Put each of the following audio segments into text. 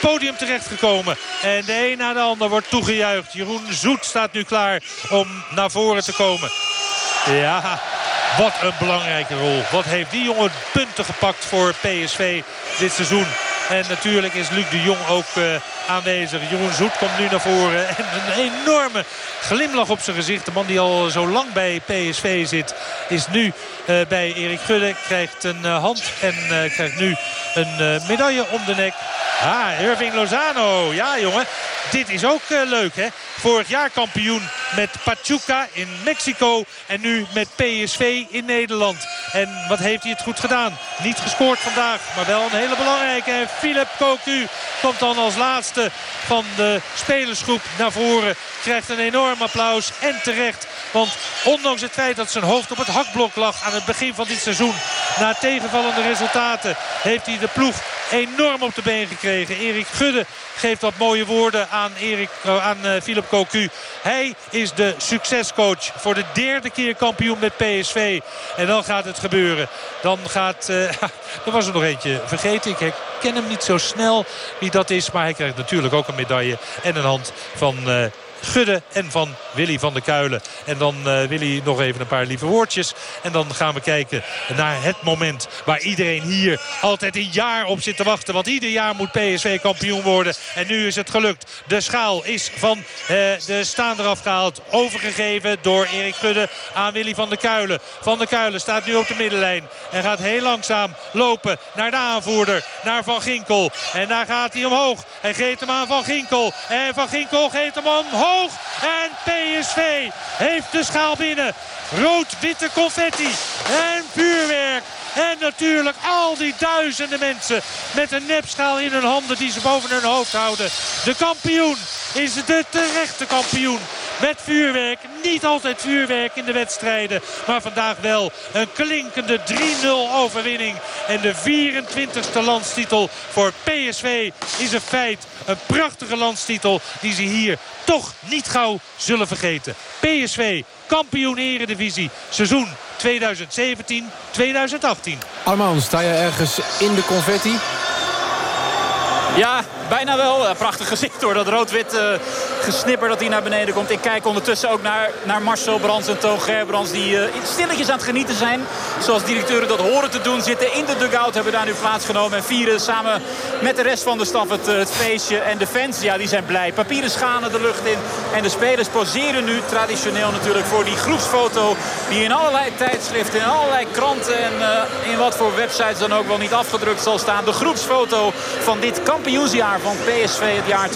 het podium terechtgekomen. En de een na de ander wordt toegejuicht. Jeroen Zoet staat nu klaar om naar voren te komen. Ja, wat een belangrijke rol. Wat heeft die jongen punten gepakt voor PSV dit seizoen. En natuurlijk is Luc de Jong ook uh, aanwezig. Jeroen Zoet komt nu naar voren. En een enorme glimlach op zijn gezicht. De man die al zo lang bij PSV zit is nu uh, bij Erik Gudde. Krijgt een uh, hand en krijgt nu een medaille om de nek. Ah, Irving Lozano. Ja, jongen. Dit is ook leuk, hè? Vorig jaar kampioen met Pachuca in Mexico. En nu met PSV in Nederland. En wat heeft hij het goed gedaan? Niet gescoord vandaag, maar wel een hele belangrijke. Philip Cocu komt dan als laatste van de spelersgroep naar voren. Krijgt een enorm applaus en terecht. Want ondanks het feit dat zijn hoofd op het hakblok lag aan het begin van dit seizoen. Na tegenvallende resultaten heeft hij de ploeg enorm op de been gekregen. Erik Gudde geeft wat mooie woorden aan, Erik, uh, aan uh, Philip Cocu. Hij is de succescoach voor de derde keer kampioen met PSV. En dan gaat het gebeuren. Dan gaat... Uh, er was er nog eentje vergeten. Ik herken hem niet zo snel wie dat is. Maar hij krijgt natuurlijk ook een medaille en een hand van... Gudde en van Willy van der Kuilen. En dan uh, Willy nog even een paar lieve woordjes. En dan gaan we kijken naar het moment waar iedereen hier altijd een jaar op zit te wachten. Want ieder jaar moet PSV kampioen worden. En nu is het gelukt. De schaal is van uh, de staander afgehaald. Overgegeven door Erik Gudde aan Willy van der Kuilen. Van der Kuilen staat nu op de middenlijn. En gaat heel langzaam lopen naar de aanvoerder. Naar Van Ginkel. En daar gaat hij omhoog. Hij geeft hem aan Van Ginkel. En Van Ginkel geeft hem omhoog. En PSV heeft de schaal binnen. Rood-witte confetti en vuurwerk. En natuurlijk al die duizenden mensen met een nepschaal in hun handen die ze boven hun hoofd houden. De kampioen is de terechte kampioen. Met vuurwerk. Niet altijd vuurwerk in de wedstrijden. Maar vandaag wel een klinkende 3-0 overwinning. En de 24e landstitel voor PSV is een feit. Een prachtige landstitel die ze hier toch niet gauw zullen vergeten. PSV, kampioen eredivisie. Seizoen 2017-2018. Arman, sta je ergens in de confetti? Ja, bijna wel. Prachtig gezicht door dat rood-wit uh, gesnipper dat hij naar beneden komt. Ik kijk ondertussen ook naar, naar Marcel Brands en Toon Gerbrands... die uh, stilletjes aan het genieten zijn. Zoals directeuren dat horen te doen. Zitten in de dugout, hebben daar nu plaatsgenomen. En vieren samen met de rest van de staf het, het feestje. En de fans, ja, die zijn blij. Papieren schanen de lucht in. En de spelers poseren nu traditioneel natuurlijk voor die groepsfoto... die in allerlei tijdschriften, in allerlei kranten... en in wat voor websites dan ook wel niet afgedrukt zal staan. De groepsfoto van dit kampioensjaar van PSV het jaar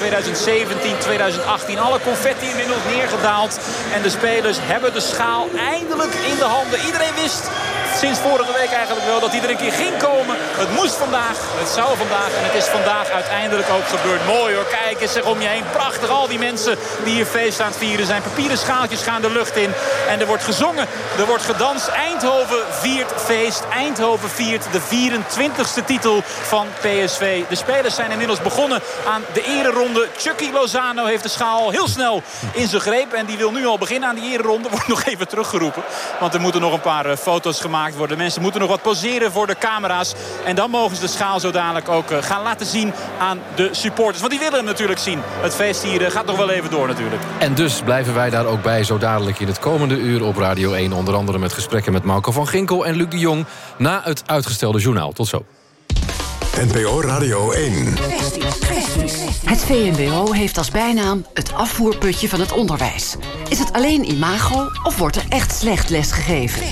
2017-2018. Alle confetti inmiddels neergedaald. En de spelers hebben de schaal eindelijk in de handen. Iedereen wist sinds vorige week eigenlijk wel dat hij er een keer ging komen. Het moest vandaag, het zou vandaag en het is vandaag uiteindelijk ook gebeurd. Mooi hoor, kijk eens zeg om je heen. Prachtig, al die mensen die hier feest aan het vieren zijn. Papieren schaaltjes gaan de lucht in en er wordt gezongen, er wordt gedanst. Eindhoven viert feest. Eindhoven viert de 24ste titel van PSV. De spelers zijn inmiddels begonnen aan de ereronde. Chucky Lozano heeft de schaal heel snel in zijn greep. En die wil nu al beginnen aan die ereronde. Wordt nog even teruggeroepen. Want er moeten nog een paar eh, foto's gemaakt worden. Mensen moeten nog wat poseren voor de camera's. En dan mogen ze de schaal zo dadelijk ook eh, gaan laten zien aan de supporters. Want die willen hem natuurlijk zien. Het feest hier eh, gaat nog wel even door natuurlijk. En dus blijven wij daar ook bij zo dadelijk in het komende uur op Radio 1. Onder andere met gesprekken met Marco van Ginkel en Luc de Jong. Na het uitgestelde journaal. Tot zo. NPO Radio 1. Het VMBO heeft als bijnaam het afvoerputje van het onderwijs. Is het alleen imago of wordt er echt slecht lesgegeven?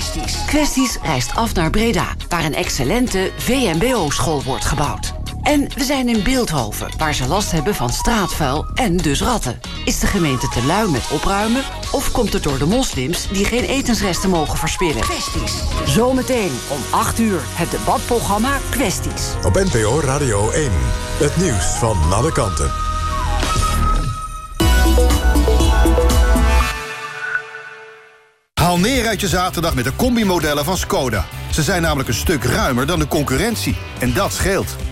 Kwesties reist af naar Breda, waar een excellente VMBO-school wordt gebouwd. En we zijn in Beeldhoven, waar ze last hebben van straatvuil en dus ratten. Is de gemeente te lui met opruimen? Of komt het door de moslims die geen etensresten mogen verspillen? Kwesties. Zometeen om 8 uur het debatprogramma Kwesties. Op NPO Radio 1. Het nieuws van alle kanten. Haal neer uit je zaterdag met de combimodellen van Skoda. Ze zijn namelijk een stuk ruimer dan de concurrentie. En dat scheelt.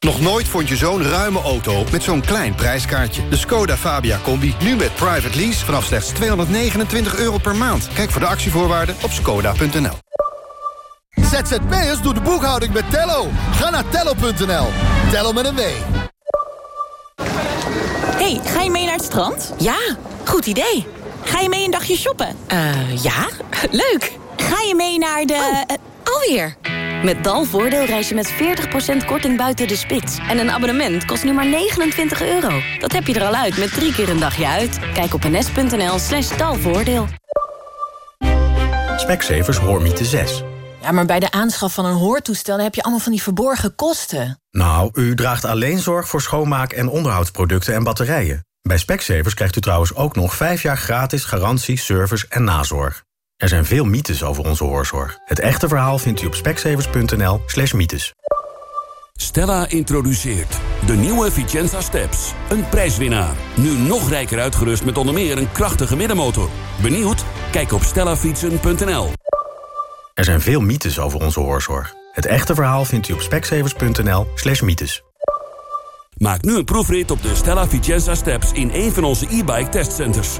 Nog nooit vond je zo'n ruime auto met zo'n klein prijskaartje. De Skoda Fabia Combi, nu met private lease vanaf slechts 229 euro per maand. Kijk voor de actievoorwaarden op skoda.nl. ZZP'ers doet de boekhouding met Tello. Ga naar tello.nl. Tello met een W. hey, ga je mee naar het strand? Ja, goed idee. Ga je mee een dagje shoppen? Eh, ja, leuk. Ga je mee naar de... Oh, alweer. Met Dalvoordeel reis je met 40% korting buiten de spits. En een abonnement kost nu maar 29 euro. Dat heb je er al uit met drie keer een dagje uit. Kijk op ns.nl slash dalvoordeel. Specsavers Hoormiete 6. Ja, maar bij de aanschaf van een hoortoestel heb je allemaal van die verborgen kosten. Nou, u draagt alleen zorg voor schoonmaak- en onderhoudsproducten en batterijen. Bij Specsavers krijgt u trouwens ook nog 5 jaar gratis garantie, service en nazorg. Er zijn veel mythes over onze hoorzorg. Het echte verhaal vindt u op specsavers.nl slash mythes. Stella introduceert de nieuwe Vicenza Steps. Een prijswinnaar. Nu nog rijker uitgerust met onder meer een krachtige middenmotor. Benieuwd? Kijk op stellafietsen.nl. Er zijn veel mythes over onze hoorzorg. Het echte verhaal vindt u op specsavers.nl slash mythes. Maak nu een proefrit op de Stella Vicenza Steps in een van onze e-bike testcenters.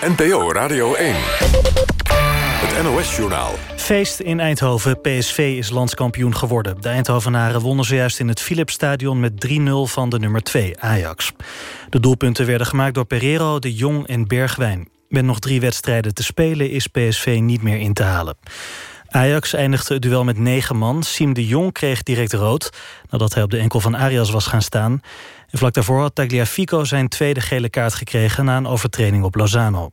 NPO Radio 1. Het NOS-journaal. Feest in Eindhoven. PSV is landskampioen geworden. De Eindhovenaren wonnen zojuist in het Philipsstadion met 3-0 van de nummer 2, Ajax. De doelpunten werden gemaakt door Pereiro, De Jong en Bergwijn. Met nog drie wedstrijden te spelen is PSV niet meer in te halen. Ajax eindigde het duel met negen man. Siem de Jong kreeg direct rood, nadat hij op de enkel van Arias was gaan staan. En vlak daarvoor had Tagliafico zijn tweede gele kaart gekregen... na een overtreding op Lozano.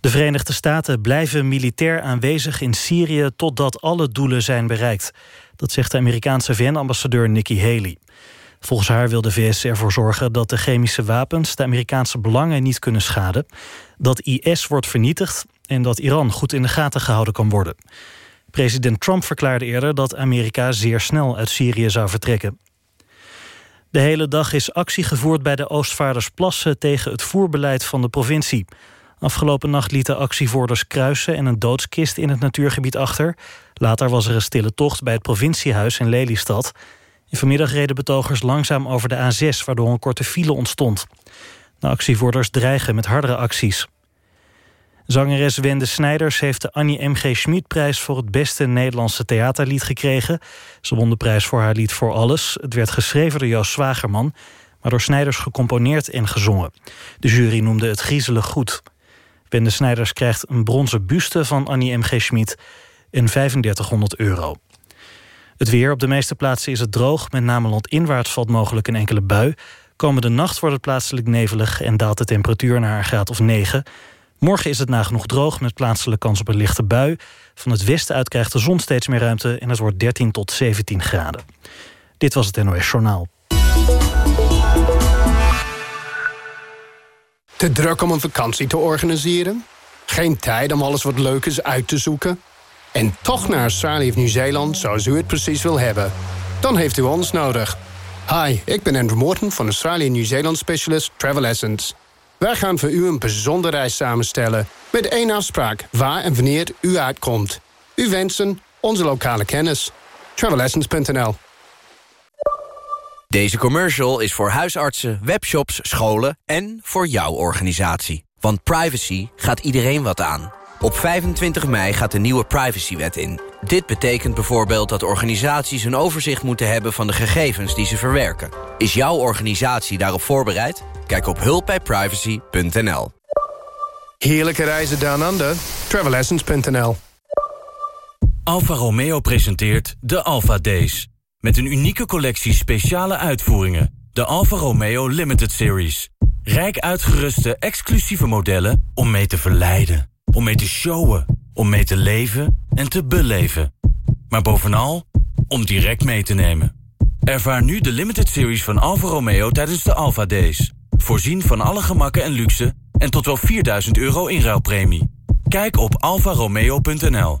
De Verenigde Staten blijven militair aanwezig in Syrië... totdat alle doelen zijn bereikt. Dat zegt de Amerikaanse VN-ambassadeur Nikki Haley. Volgens haar wil de VS ervoor zorgen dat de chemische wapens... de Amerikaanse belangen niet kunnen schaden... dat IS wordt vernietigd en dat Iran goed in de gaten gehouden kan worden. President Trump verklaarde eerder dat Amerika zeer snel uit Syrië zou vertrekken. De hele dag is actie gevoerd bij de Oostvaardersplassen... tegen het voerbeleid van de provincie. Afgelopen nacht lieten actievoerders kruisen en een doodskist in het natuurgebied achter. Later was er een stille tocht bij het provinciehuis in Lelystad. In vanmiddag reden betogers langzaam over de A6, waardoor een korte file ontstond. De actievoerders dreigen met hardere acties. Zangeres Wende Snijders heeft de Annie M.G. Schmid-prijs... voor het beste Nederlandse theaterlied gekregen. Ze won de prijs voor haar lied Voor Alles. Het werd geschreven door Joost Zwagerman... maar door Snijders gecomponeerd en gezongen. De jury noemde het griezelig goed. Wende Snijders krijgt een bronzen buste van Annie M.G. Schmid... en 3500 euro. Het weer op de meeste plaatsen is het droog. Met name landinwaarts valt mogelijk een enkele bui. Komende nacht wordt het plaatselijk nevelig... en daalt de temperatuur naar een graad of 9... Morgen is het nagenoeg droog met plaatselijke kans op een lichte bui. Van het westen uit krijgt de zon steeds meer ruimte... en het wordt 13 tot 17 graden. Dit was het NOS Journaal. Te druk om een vakantie te organiseren? Geen tijd om alles wat leuk is uit te zoeken? En toch naar Australië of Nieuw-Zeeland zoals u het precies wil hebben? Dan heeft u ons nodig. Hi, ik ben Andrew Morton van Australië Nieuw-Zeeland Specialist Travel Essence... Wij gaan voor u een bijzondere reis samenstellen... met één afspraak waar en wanneer u uitkomt. U wensen onze lokale kennis. Travelessence.nl Deze commercial is voor huisartsen, webshops, scholen en voor jouw organisatie. Want privacy gaat iedereen wat aan. Op 25 mei gaat de nieuwe privacywet in. Dit betekent bijvoorbeeld dat organisaties een overzicht moeten hebben... van de gegevens die ze verwerken. Is jouw organisatie daarop voorbereid? Kijk op hulpbijprivacy.nl. Heerlijke reizen down under. Travelessence.nl Alfa Romeo presenteert de Alfa Days. Met een unieke collectie speciale uitvoeringen. De Alfa Romeo Limited Series. Rijk uitgeruste exclusieve modellen om mee te verleiden. Om mee te showen. Om mee te leven en te beleven. Maar bovenal om direct mee te nemen. Ervaar nu de limited series van Alfa Romeo tijdens de Alfa Days. Voorzien van alle gemakken en luxe en tot wel 4000 euro inruilpremie. Kijk op alfaromeo.nl.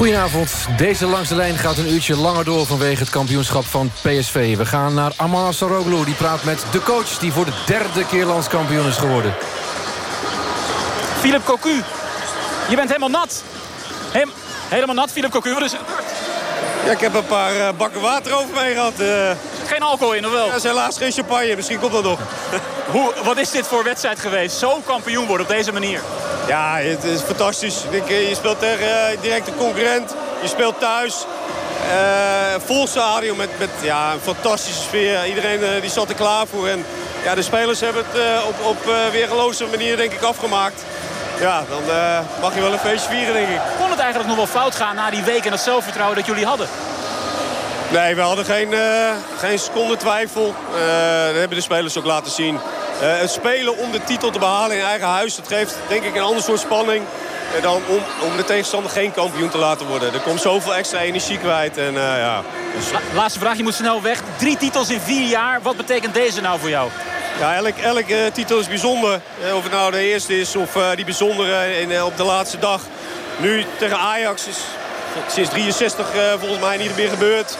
Goedenavond. Deze langs de lijn gaat een uurtje langer door vanwege het kampioenschap van PSV. We gaan naar Amar Saroglu. Die praat met de coach die voor de derde keer landskampioen is geworden. Philip Cocu, je bent helemaal nat. Hem- helemaal nat, Philip Cocu. Wat is? Ja, ik heb een paar eh, bakken water over mij gehad. eh. Geen alcohol in, of wel? Ja, is helaas geen champagne. Misschien komt dat nog. Hoe, wat is dit voor wedstrijd geweest? Zo kampioen worden op deze manier. Ja, het is fantastisch. Ik denk, eh, je speelt tegen directe concurrent. Je speelt thuis. Eh, vol stadion met, met ja, een fantastische sfeer. Iedereen die zat er klaar voor. En ja, de spelers hebben het eh, op, op eh, weer geloze manier denk ik afgemaakt. Ja, dan mag je wel een feestje vieren denk ik. Kon het eigenlijk nog wel fout gaan na die week en dat zelfvertrouwen dat jullie hadden? Nee, we hadden geen, eh, geen seconde twijfel. Eh, dat hebben de spelers ook laten zien. Eh, het spelen om de titel te behalen in eigen huis... dat geeft denk ik een ander soort spanning... dan om, om de tegenstander geen kampioen te laten worden. Er komt zoveel extra energie kwijt. En, ja. Dus, La- laatste vraag, je moet snel weg. Drie titels in vier jaar. Wat betekent deze nou voor jou? ja, elk, elke eh, titel is bijzonder. Of het nou de eerste is of die bijzondere in, op de laatste dag. Nu tegen Ajax is sinds 63 eh, volgens mij niet meer gebeurd.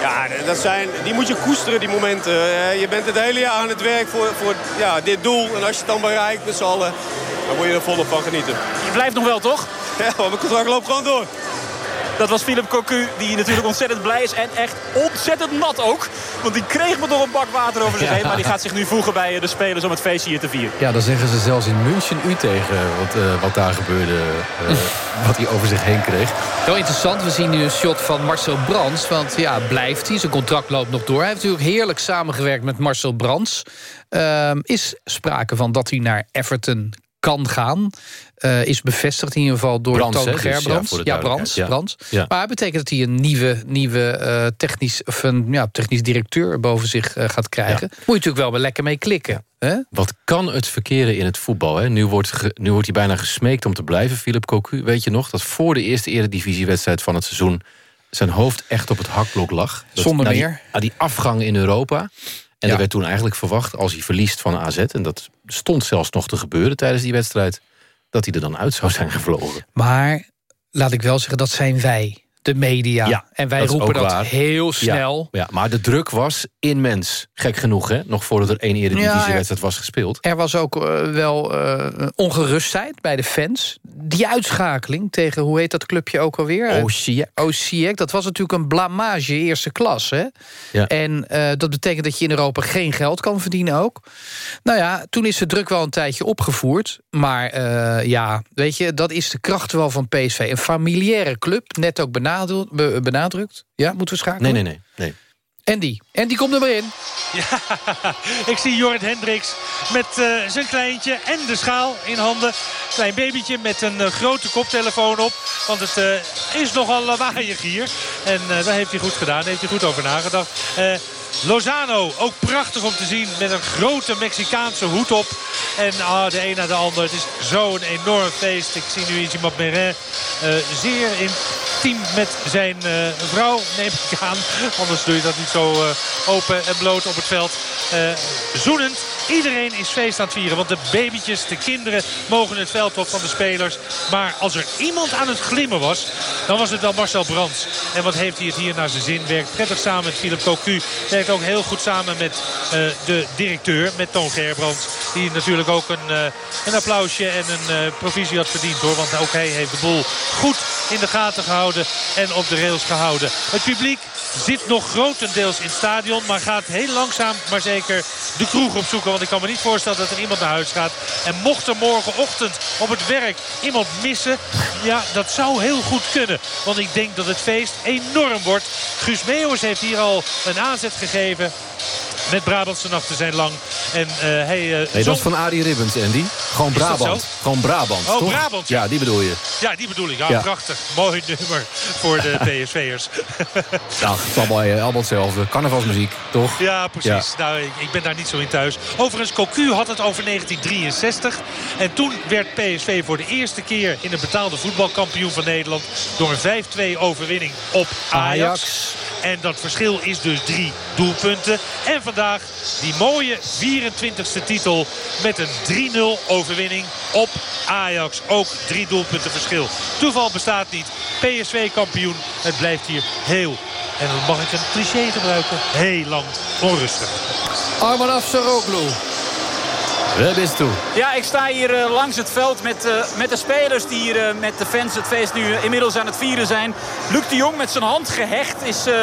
Ja, dat zijn, die moet je koesteren, die momenten. Je bent het hele jaar aan het werk voor, voor ja, dit doel. En als je het dan bereikt met z'n allen, dan moet je er volop van genieten. Je blijft nog wel, toch? Ja, maar mijn contract loopt gewoon door. Dat was Philip Cocu, die natuurlijk ontzettend blij is. En echt ontzettend nat ook. Want die kreeg me door een bak water over zich Ja. heen. Maar die gaat zich nu voegen bij eh, de spelers om het feestje hier te vieren. Ja, dan zeggen ze zelfs in München u tegen wat, eh, wat daar gebeurde. eh, wat hij over zich heen kreeg. Wel interessant, we zien nu een shot van Marcel Brands. Want ja, blijft hij, zijn contract loopt nog door. Hij heeft natuurlijk heerlijk samengewerkt met Marcel Brands. Ehm, is sprake van dat hij naar Everton kan gaan. Eh, is bevestigd in ieder geval door Brands, Toon dus, ja, Gerbrands. de ja, Brands. ja. Brands. Ja. Maar het betekent dat hij een nieuwe, nieuwe eh, technisch, of een, ja, technisch directeur boven zich eh, gaat krijgen. Moet je natuurlijk wel weer lekker mee klikken. Hè? Wat kan het verkeren in het voetbal? Hè? Nu, wordt ge- nu wordt hij bijna gesmeekt om te blijven, Philip Cocu. Weet je nog dat voor de eerste eredivisiewedstrijd van het seizoen... zijn hoofd echt op het hakblok lag? Dat- Zonder die- meer. na die afgang in Europa. En Ja. er werd toen eigenlijk verwacht, als hij verliest van AZ... en dat stond zelfs nog te gebeuren tijdens die wedstrijd... dat hij er dan uit zou zijn gevlogen. Maar laat ik wel zeggen, dat zijn wij, de media. Ja, en wij dat roepen dat waar. heel snel. Ja, ja, maar de druk was immens. Gek genoeg, hè? Nog voordat er één eredivisiewedstrijd was gespeeld. Er was ook eh, wel eh, ongerustheid bij de fans. Die uitschakeling tegen, hoe heet dat clubje ook alweer? Osijek. Osijek, dat was natuurlijk een blamage eerste klas. Hè? Ja. En eh, dat betekent dat je in Europa geen geld kan verdienen ook. Nou ja, toen is de druk wel een tijdje opgevoerd. Maar ja, weet je, dat is de kracht wel van PSV. Een familiaire club, net ook benadru- be- benadrukt. Ja, moeten we schakelen? Nee, nee, nee. nee. Andy, Andy komt er maar in. Ik zie Jorrit Hendricks met eh, zijn kleintje en de schaal in handen. Klein babytje met een eh, grote koptelefoon op. Want het eh, is nogal lawaaiig hier. En eh, dat heeft hij goed gedaan. Daar heeft hij goed over nagedacht. Lozano, ook prachtig om te zien met een grote Mexicaanse hoed op. En ah, de een na de ander. Het is zo'n enorm feest. Ik zie nu Izzy Mapmerin eh zeer intiem met zijn eh, vrouw, neem ik aan. Anders doe je dat niet zo eh, open en bloot op het veld. Zoenend. Iedereen is feest aan het vieren. Want de babytjes, de kinderen mogen het veld op van de spelers. Maar als er iemand aan het glimmen was, dan was het wel Marcel Brands. En wat heeft hij het hier naar zijn zin? Werkt prettig samen met Philip Cocu. Werkt ook heel goed samen met eh, de directeur, met Toon Gerbrands. Die natuurlijk ook een, eh, een applausje en een eh, provisie had verdiend hoor. Want ook hij heeft de boel goed in de gaten gehouden en op de rails gehouden. Het publiek zit nog grotendeels in het stadion. Maar gaat heel langzaam maar zeker de kroeg opzoeken. Want ik kan me niet voorstellen dat er iemand naar huis gaat. En mocht er morgenochtend op het werk iemand missen. Ja, dat zou heel goed kunnen. Want ik denk dat het feest enorm wordt. Guus Meeuwers heeft hier al een aanzet gegeven. Met Brabantse nachten zijn lang. En uh, hij, uh, nee, zong... dat is van Arie Ribbons, Andy. Gewoon Brabant. Gewoon Brabant, Oh, toch? Brabant. Ja, die bedoel je. Ja, die bedoel ik. Ja, Ja. prachtig. Mooi nummer voor de PSV'ers. Nou, het is allemaal, allemaal hetzelfde. Carnavalsmuziek, toch? Ja, precies. Nou, ik, ik ben daar niet zo in thuis. Overigens, Cocu had het over 1963. En toen werd PSV voor de eerste keer in een betaalde voetbalkampioen van Nederland... door een 5-2 overwinning op Ajax. Ajax. En dat verschil is dus drie doelpunten. En vandaag die mooie 24e titel met een 3-0 overwinning op Ajax. Ook drie doelpunten verschil. Toeval bestaat niet. PSV kampioen. Het blijft hier heel, en dan mag ik een cliché gebruiken, heel lang onrustig. Arman Afsaroglu. We bist toe. Ja, ik sta hier eh, langs het veld met, eh, met de spelers die hier eh, met de fans het feest nu inmiddels aan het vieren zijn. Luc de Jong met zijn hand gehecht is eh,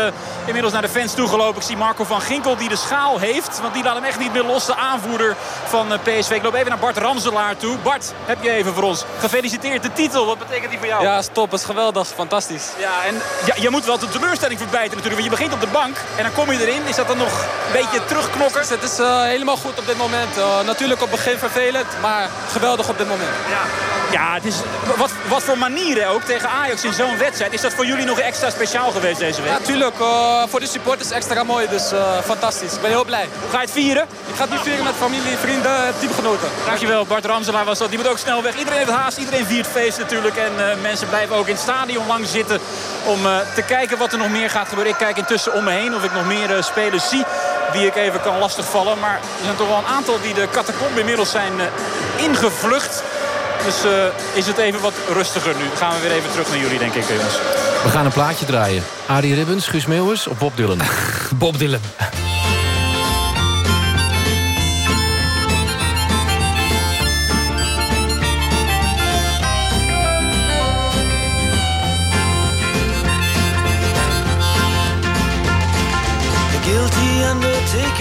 inmiddels naar de fans toegelopen. Ik zie Marco van Ginkel die de schaal heeft. Want die laat hem echt niet meer los. De aanvoerder van PSV. Ik loop even naar Bart Ramselaar toe. Bart, heb je even voor ons. Gefeliciteerd de titel. Wat betekent die voor jou? Ja, stop. Het is geweldig. Fantastisch. Ja, en ja, je moet wel de teleurstelling verbijten natuurlijk. Want je begint op de bank en dan kom je erin. Is dat dan nog een beetje terugknokken? Het is eh, helemaal goed op dit moment. Eh, natuurlijk op het begin vervelend, maar geweldig op dit moment. Ja, ja het is, wat, wat voor manieren ook tegen Ajax in zo'n wedstrijd. Is dat voor jullie nog extra speciaal geweest deze week? Ja, natuurlijk. eh, voor de supporters extra mooi, dus eh, fantastisch. Ik ben heel blij. Hoe ga je het vieren? Ik ga het nu vieren met familie, vrienden, teamgenoten. Dankjewel, Bart Ramselaar was dat. Die moet ook snel weg. Iedereen heeft haast, iedereen viert feest natuurlijk. En eh, mensen blijven ook in het stadion lang zitten om eh, te kijken wat er nog meer gaat gebeuren. Ik kijk intussen om me heen of ik nog meer eh, spelers zie die ik even kan lastigvallen. Maar er zijn toch wel een aantal die de catacombe inmiddels zijn eh, ingevlucht. Dus eh, is het even wat rustiger nu. Gaan we weer even terug naar jullie, denk ik, jongens. We gaan een plaatje draaien. Arie Ribbons, Guus Meeuwis of Bob Dylan? Bob Dylan.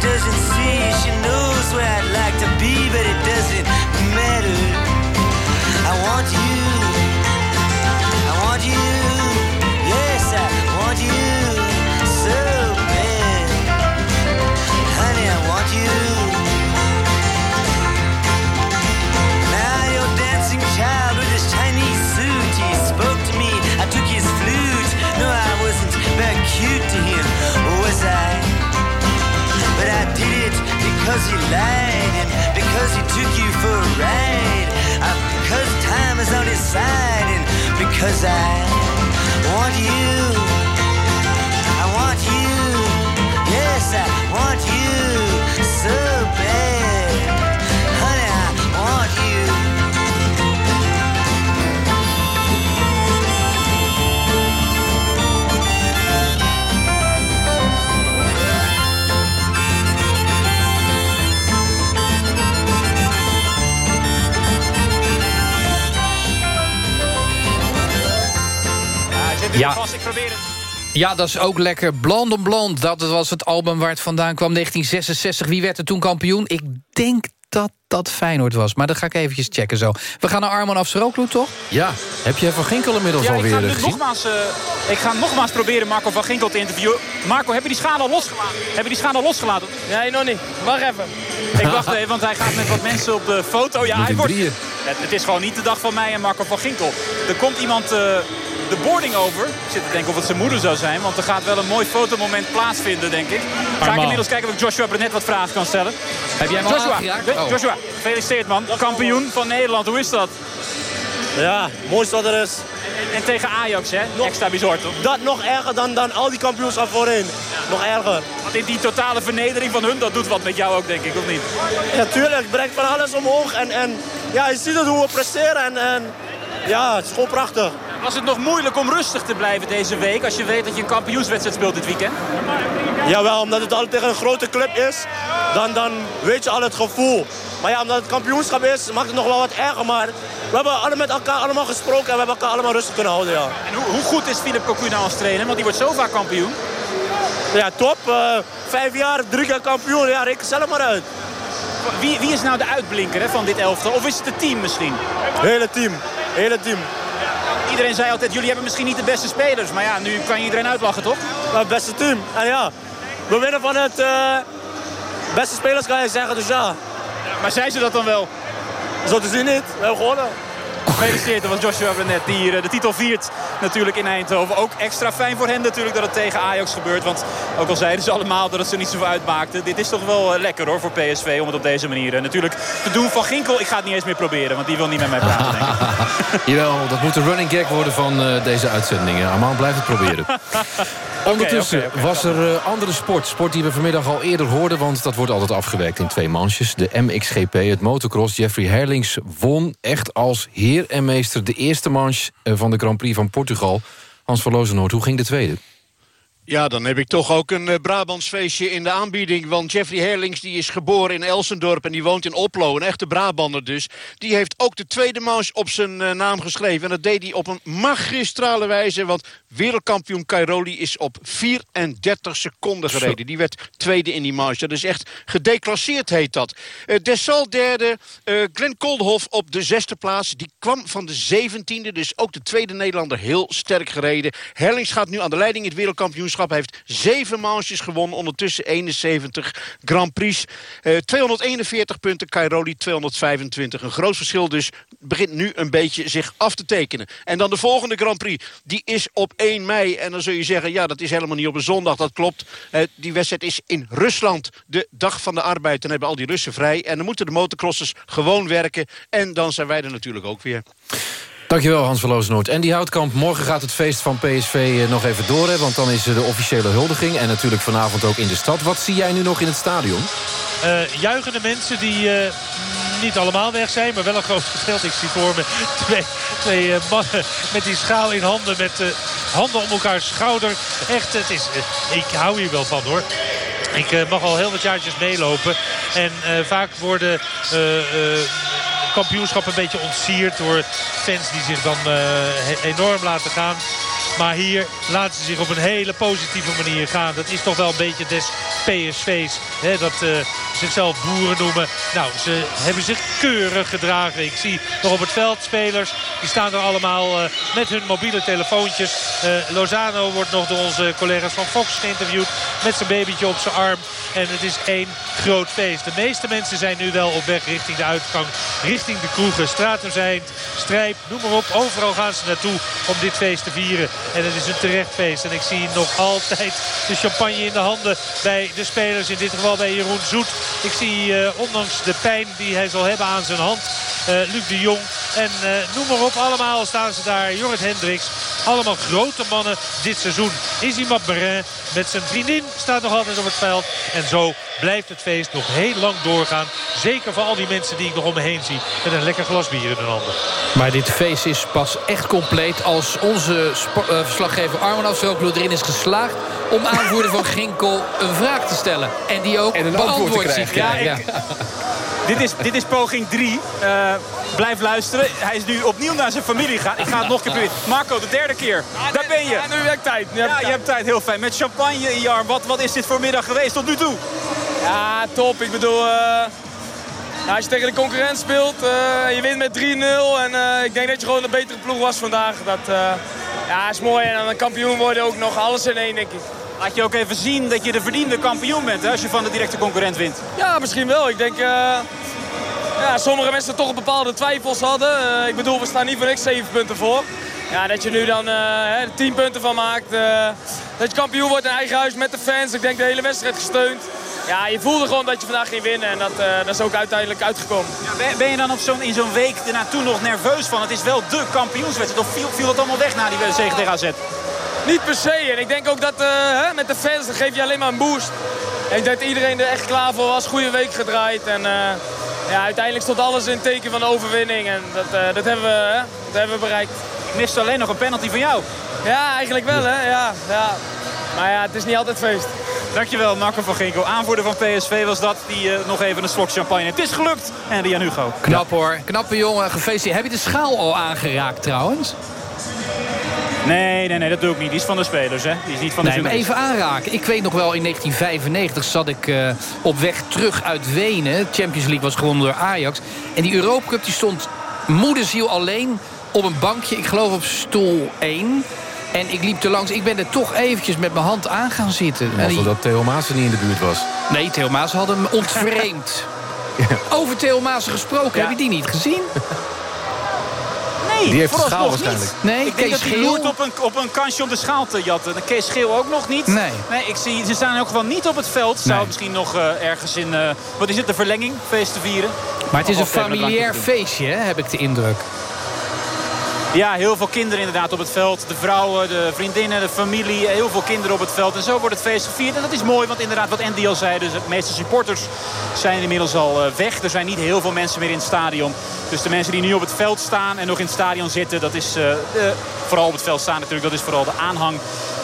doesn't seem because he lied and because he took you for a ride. Uh, because time is on his side and because I want you. ja. ik probeer het. Ja, dat is ook lekker. Blond on Blond, dat was het album waar het vandaan kwam. 1966, wie werd er toen kampioen? Ik denk dat dat Feyenoord was. Maar dat ga ik eventjes checken zo. We gaan naar Arman Afsaroglu, toch? Ja, heb je Van Ginkel inmiddels Ja, ik alweer ga, nu gezien? nogmaals, eh, ik ga nogmaals proberen Marco van Ginkel te interviewen. Marco, heb je die schaal al losgelaten? Heb je die schaal al losgelaten? Nee, nog niet. Wacht even. Ik wacht even, want hij gaat met wat mensen op de foto. Ja, Met hij wordt... drieën. Het, het is gewoon niet de dag van mij en Marco van Ginkel. Er komt iemand eh, de boarding over. Ik zit te denken of het zijn moeder zou zijn. Want er gaat wel een mooi fotomoment plaatsvinden, denk ik. Ga ik inmiddels kijken of ik Joshua Brenet wat vragen kan stellen. Heb jij hem al Joshua, we- Oh. Joshua, gefeliciteerd man. Kampioen van Nederland, hoe is dat? Ja, het mooiste wat er is. En, en tegen Ajax, hè? Extra bizar, toch? Dat nog erger dan, dan al die kampioenschap voorheen. Nog erger. Want in die totale vernedering van hun, dat doet wat met jou ook, denk ik, of niet? Ja, tuurlijk. Het brengt van alles omhoog. En, en ja, je ziet het hoe we presteren. En, en ja, het is gewoon prachtig. Was het nog moeilijk om rustig te blijven deze week... als je weet dat je een kampioenswedstrijd speelt dit weekend? Jawel, omdat het altijd tegen een grote club is, dan, dan weet je al het gevoel. Maar ja, omdat het kampioenschap is, maakt het nog wel wat erger. Maar we hebben alle met elkaar allemaal gesproken en we hebben elkaar allemaal rustig kunnen houden, ja. En hoe, hoe goed is Philip Cocu nou als trainer? Want die wordt zo vaak kampioen. Ja, top. Eh, vijf jaar, drie keer kampioen. Ja, reken zelf maar uit. Wie, wie is nou de uitblinker hè, van dit elftal? Of is het het team misschien? Hele team. Hele team. Iedereen zei altijd, jullie hebben misschien niet de beste spelers. Maar ja, nu kan je iedereen uitlachen, toch? Het beste team. En ja, we winnen van het eh, beste spelers, kan je zeggen. Dus ja. Maar zijn ze dat dan wel? Zo te zien niet. We hebben gewonnen. Gefeliciteerd, dat was Joshua Brenet die hier eh, de titel viert natuurlijk in Eindhoven. Ook extra fijn voor hen natuurlijk dat het tegen Ajax gebeurt. Want ook al zeiden ze allemaal dat het ze niet zoveel uitmaakte. Dit is toch wel eh, lekker hoor voor PSV om het op deze manier eh, natuurlijk te doen. Van Ginkel, ik ga het niet eens meer proberen, want die wil niet met mij praten denk ik. Jawel, dat moet de running gag worden van eh, deze uitzendingen. Armand, blijf het proberen. Ondertussen was er eh, andere sport. Sport die we vanmiddag al eerder hoorden... want dat wordt altijd afgewerkt in twee manches. De MXGP, het motocross. Jeffrey Herlings won echt als heer en meester... de eerste manche eh, van de Grand Prix van Portugal. Hans van Lozenoord, hoe ging de tweede? Ja, dan heb ik toch ook een eh, Brabants feestje in de aanbieding. Want Jeffrey Herlings die is geboren in Elsendorp en die woont in Oplo. Een echte Brabander dus. Die heeft ook de tweede manche op zijn naam geschreven. En dat deed hij op een magistrale wijze. Want wereldkampioen Cairoli is op 34 seconden gereden. Die werd tweede in die manche. Dat is echt gedeclasseerd heet dat. Eh Dessal derde. eh Glenn Koldhoff op de zesde plaats. Die kwam van de zeventiende. Dus ook de tweede Nederlander heel sterk gereden. Herlings gaat nu aan de leiding in het wereldkampioenschap. Hij heeft zeven manches gewonnen. Ondertussen 71 Grand Prix. Eh 241 punten. Cairoli 225. Een groot verschil dus. Begint nu een beetje zich af te tekenen. En dan de volgende Grand Prix. Die is op 1 mei. En dan zul je zeggen, ja, dat is helemaal niet op een zondag. Dat klopt. Eh, die wedstrijd is in Rusland. De dag van de arbeid. Dan hebben al die Russen vrij. En dan moeten de motocrossers gewoon werken. En dan zijn wij er natuurlijk ook weer. Dankjewel Hans van Lozenoord. En die Houtkamp, morgen gaat het feest van PSV eh, nog even door. Hè, want dan is er de officiële huldiging. En natuurlijk vanavond ook in de stad. Wat zie jij nu nog in het stadion? Eh, juichende mensen die eh, niet allemaal weg zijn, maar wel een groot gedeelte. Ik zie voor me twee, twee eh, mannen met die schaal in handen, met eh, handen om elkaar schouder. Echt, het is, eh, ik hou hier wel van hoor. Ik mag al heel wat jaartjes meelopen. En vaak worden kampioenschappen een beetje ontsierd door fans die zich dan enorm laten gaan. Maar hier laten ze zich op een hele positieve manier gaan. Dat is toch wel een beetje des PSV's. Hè, dat eh, zichzelf boeren noemen. Nou, ze hebben zich keurig gedragen. Ik zie nog op het veld spelers. Die staan er allemaal eh, met hun mobiele telefoontjes. Eh, Lozano wordt nog door onze collega's van Fox geïnterviewd. Met zijn babytje op zijn arm. En het is één groot feest. De meeste mensen zijn nu wel op weg richting de uitgang. Richting de kroegen. Stratumzijnd, Strijp, noem maar op. Overal gaan ze naartoe om dit feest te vieren. En het is een terecht feest. En ik zie nog altijd de champagne in de handen bij de spelers. In dit geval bij Jeroen Zoet. Ik zie eh, ondanks de pijn die hij zal hebben aan zijn hand. eh, Luc de Jong. En eh, noem maar op. Allemaal staan ze daar. Jorrit Hendricks. Allemaal grote mannen dit seizoen. Izzy Mapmerin met zijn vriendin staat nog altijd op het veld. En zo blijft het feest nog heel lang doorgaan. Zeker voor al die mensen die ik nog om me heen zie. Met een lekker glas bier in hun handen. Maar dit feest is pas echt compleet als onze eh, verslaggever Arman Afstelkloed erin is geslaagd... om aanvoerder van Ginkel een vraag te stellen. En die ook En een beantwoord ziet krijgen. Ja, ik- Dit is, dit is poging 3. blijf luisteren. Hij is nu opnieuw naar zijn familie gegaan. Ik ga het nog een keer proberen. Marco, de derde keer. Daar ben je. nu heb ik tijd. Nu heb ja, je hebt tijd. Heel fijn. Met champagne in je arm. Wat, wat is dit voor middag geweest tot nu toe? Ja, top. Ik bedoel, eh, als je tegen de concurrent speelt, eh, je wint met 3-0. En eh, ik denk dat je gewoon een betere ploeg was vandaag. Dat ja, is mooi. En dan een kampioen worden ook nog alles in één, denk ik. Laat je ook even zien dat je de verdiende kampioen bent hè, als je van de directe concurrent wint. Ja, misschien wel. Ik denk... ja, sommige mensen toch bepaalde twijfels hadden. Ik bedoel, we staan niet voor niks 7 punten voor. Ja, dat je nu dan eh, hè, 10 punten van maakt. eh, dat je kampioen wordt in eigen huis met de fans. Ik denk de hele wedstrijd gesteund. Ja, je voelde gewoon dat je vandaag ging winnen. En dat, eh, dat is ook uiteindelijk uitgekomen. Ben, ben je dan op zo'n, in zo'n week ernaartoe nog nerveus van? Het is wel de kampioenswedstrijd. Of viel, viel het allemaal weg na die zege tegen AZ? Niet per se. En ik denk ook dat eh, hè, met de fans geef je alleen maar een boost. En ik denk dat iedereen er echt klaar voor was. Goede week gedraaid. En eh, ja, uiteindelijk stond alles in het teken van de overwinning. En dat, eh, dat, hebben, we, hè, dat hebben we bereikt. Ik miste alleen nog een penalty van jou. Ja, eigenlijk wel hè. Ja, ja. Maar ja, het is niet altijd feest. Dankjewel Marco van Ginkel. Aanvoerder van PSV was dat. Die eh, nog even een slok champagne. Het is gelukt. En Rian Hugo. Knap hoor. Knappe jongen. Gefeliciteerd. Heb je de schaal al aangeraakt trouwens? Nee, nee, nee, dat doe ik niet. Die is van de spelers, hè? Die is niet van de Nee, maar even aanraken. Ik weet nog wel, in 1995 zat ik eh, op weg terug uit Wenen. Champions League was gewonnen door Ajax. En die Europa Cup die stond moederziel alleen op een bankje. Ik geloof op stoel 1. En ik liep er langs. Ik ben er toch eventjes met mijn hand aan gaan zitten. Die- dat Theo Maassen niet in de buurt was. Nee, Theo Maas had hem ontvreemd. Over Theo Maas gesproken, heb je die niet gezien? Nee, Die heeft de schaal niet. waarschijnlijk. Nee, ik denk Kees dat hij Geel. loert op een, op een kansje om de schaal te jatten. En Kees Scheel ook nog niet. Nee. nee ik zie, ze staan in elk geval niet op het veld. Zou Nee. misschien nog eh, ergens in... eh, wat is het, de verlenging? Feest te vieren? Maar het is een Of familiair feestje, hè, heb ik de indruk. Ja, heel veel kinderen inderdaad op het veld. De vrouwen, de vriendinnen, de familie. Heel veel kinderen op het veld. En zo wordt het feest gevierd. En dat is mooi, want inderdaad wat Andy al zei... Dus de meeste supporters zijn inmiddels al eh, weg. Er zijn niet heel veel mensen meer in het stadion. Dus de mensen die nu op het veld staan en nog in het stadion zitten... dat is eh, vooral op het veld staan natuurlijk. Dat is vooral de aanhang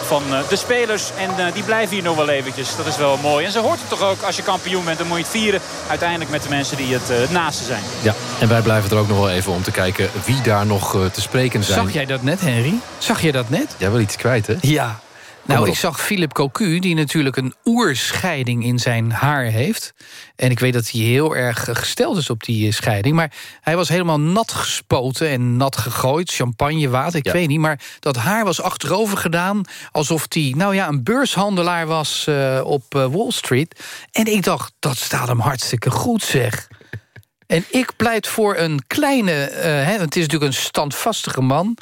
van eh, de spelers. En eh, die blijven hier nog wel eventjes. Dat is wel mooi. En zo hoort het toch ook. Als je kampioen bent, dan moet je het vieren. Uiteindelijk met de mensen die het, eh, het naaste zijn. Ja, en wij blijven er ook nog wel even om te kijken wie daar nog eh, te spreken zijn. Zag jij dat net, Henry? Zag je dat net? Jij wil iets kwijt, hè? Ja. Nou, ik zag Philip Cocu, die natuurlijk een oerscheiding in zijn haar heeft. En ik weet dat hij heel erg gesteld is op die eh, scheiding. Maar hij was helemaal nat gespoten en nat gegooid. Champagne, water, ik Ja. weet niet. Maar dat haar was achterover gedaan. Alsof hij, nou ja, een beurshandelaar was eh, op eh, Wall Street. En ik dacht, dat staat hem hartstikke goed, zeg. En ik pleit voor een kleine... hè, het is natuurlijk een standvastige man.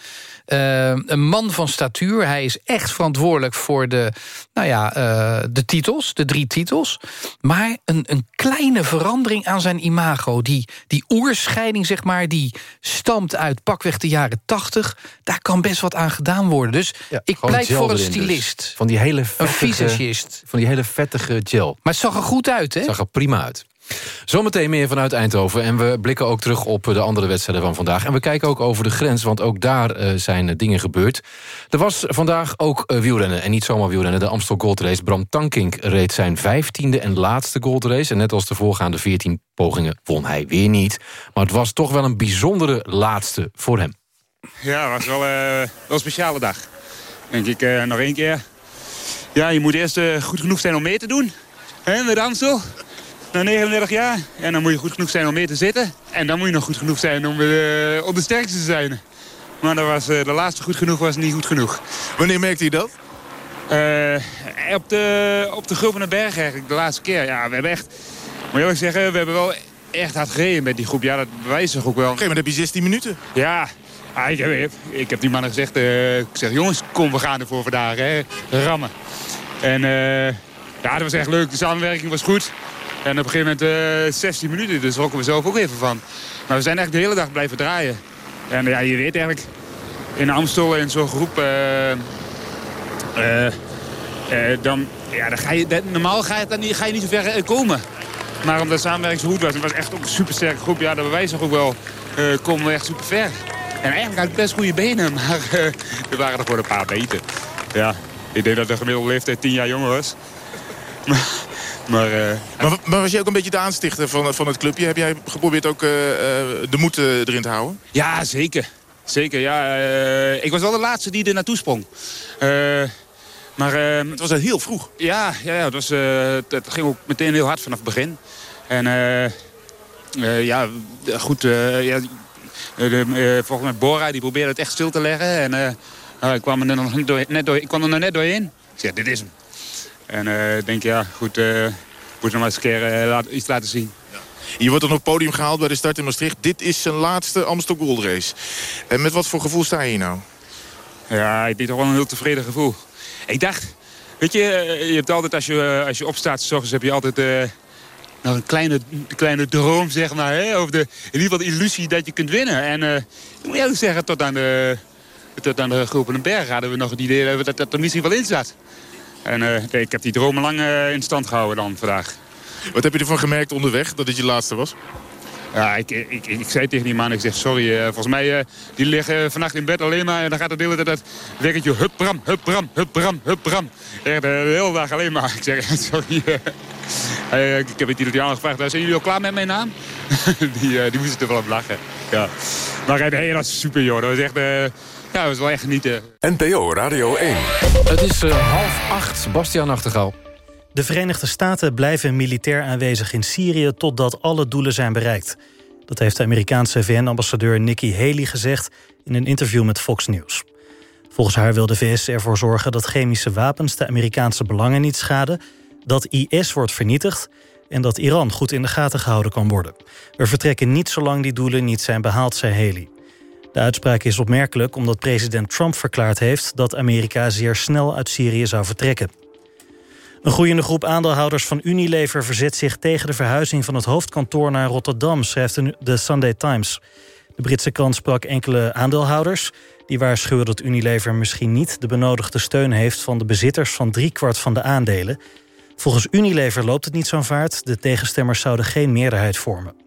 Eh, een man van statuur. Hij is echt verantwoordelijk voor de, nou ja, eh, de titels, de drie titels. Maar een, een kleine verandering aan zijn imago. Die, die oerscheiding, zeg maar, die stamt uit pakweg de jaren tachtig. Daar kan best wat aan gedaan worden. Dus ik pleit voor een dus. stylist. Van die hele Een visagist. Van die hele vettige gel. Maar het zag er goed uit, hè? Zag er prima uit. Zometeen meer vanuit Eindhoven. En we blikken ook terug op de andere wedstrijden van vandaag. En we kijken ook over de grens, want ook daar eh, zijn dingen gebeurd. Er was vandaag ook eh, wielrennen. En niet zomaar wielrennen, de Amstel Gold Race. Bram Tankink reed zijn vijftiende en laatste Gold Race. En net als de voorgaande 14 pogingen won hij weer niet. Maar het was toch wel een bijzondere laatste voor hem. Ja, het was wel, eh, een speciale dag. Denk ik nog één keer. Ja, je moet eerst goed genoeg zijn om mee te doen. Hè, met Amstel. Na 39 jaar. En dan moet je goed genoeg zijn om mee te zitten. En dan moet je nog goed genoeg zijn om, om de sterkste te zijn. Maar dat was, eh, de laatste goed genoeg was niet goed genoeg. Wanneer merkte je dat? Eh, op, de, op de Gulpene Berg eigenlijk, de laatste keer. Ja, we hebben echt, moet je eerlijk zeggen, we hebben wel echt hard gereden met die groep. Ja, dat bewijst zich ook wel. Oké, maar heb je 16 minuten. Ja, ah, ik, heb, ik heb die mannen gezegd, ik zeg jongens, kom we gaan ervoor vandaag, hè. rammen. En ja, dat was echt leuk, de samenwerking was goed. En op een gegeven moment eh 16 minuten, dus rokken we zelf ook even van. Maar we zijn echt de hele dag blijven draaien. En ja, je weet eigenlijk, in Amstel in zo'n groep... eh, eh, eh, dan, ja, dan ga je, normaal ga je, dan niet, ga je niet zo ver eh, komen. Maar omdat samenwerking zo goed was, het was echt ook een supersterke groep. Ja, dat bewijst ook wel, eh, komen we echt super ver. En eigenlijk had ik best goede benen, maar eh, er waren er gewoon een paar beter. Ja, ik denk dat de gemiddelde leeftijd 10 jaar jonger was. Maar, eh, Maar, maar was jij ook een beetje de aanstichter van, van het clubje? Heb jij geprobeerd ook eh, eh, de moed erin te houden? Ja, zeker. Zeker, ja. eh, ik was wel de laatste die er naartoe sprong. Eh, maar... het was heel vroeg. Ja, ja, ja het, was, eh, het ging ook meteen heel hard vanaf het begin. En eh, eh, ja, goed, eh, ja, de, eh, volgens mij Bora, die probeerde het echt stil te leggen. En eh, nou, ik, kwam er nog niet door, net door, ik kwam er nog net doorheen. Ik zeg, dit is hem. En eh, ik denk, ja, goed, eh moet nog maar eens een keer eh, laat- iets laten zien. Je wordt dan op het podium gehaald bij de start in Maastricht. Dit is zijn laatste Amstel Gold Race. En met wat voor gevoel sta je hier nou? Ja, ik denk toch wel een heel tevreden gevoel. Ik dacht, weet je, je hebt altijd als je, als je opstaat, s ochtends heb je altijd nog een kleine, kleine droom, zeg maar. Hè? Of de, in ieder geval de illusie dat je kunt winnen. En ik moet eerlijk zeggen, tot aan de, tot aan de Groepen Berg hadden we nog het idee dat dat er misschien wel in zat. En eh, ik heb die dromen lang eh, in stand gehouden dan vandaag. Wat heb je ervan gemerkt onderweg, dat dit je laatste was? Ja, ik, ik, ik, zei tegen die man, ik zeg sorry, eh, volgens mij die liggen vannacht in bed alleen maar... en dan gaat het de hele tijd dat wekkertje hup bram, hup bram, hup bram, hup bram. Echt, de hele dag alleen maar. Ik zeg, sorry. Ik heb het Italiaan gevraagd, zijn jullie al klaar met mijn naam? die, die moesten er wel op lachen. Ja. Maar nee, dat is super joh, dat was echt... ja, dat was wel echt genieten. NPO Radio 1. Het is half acht, Bastiaan Nachtegaal. De Verenigde Staten blijven militair aanwezig in Syrië totdat alle doelen zijn bereikt. Dat heeft de Amerikaanse VN-ambassadeur Nikki Haley gezegd in een interview met Fox News. Volgens haar wil de VS ervoor zorgen dat chemische wapens de Amerikaanse belangen niet schaden, dat IS wordt vernietigd en dat Iran goed in de gaten gehouden kan worden. We vertrekken niet zolang die doelen niet zijn behaald, zei Haley. De uitspraak is opmerkelijk omdat president Trump verklaard heeft dat Amerika zeer snel uit Syrië zou vertrekken. Een groeiende groep aandeelhouders van Unilever verzet zich tegen de verhuizing van het hoofdkantoor naar Rotterdam, schrijft de Sunday Times. De Britse krant sprak enkele aandeelhouders. Die waarschuwen dat Unilever misschien niet de benodigde steun heeft van de bezitters van driekwart van de aandelen. Volgens Unilever loopt het niet zo'n vaart. De tegenstemmers zouden geen meerderheid vormen.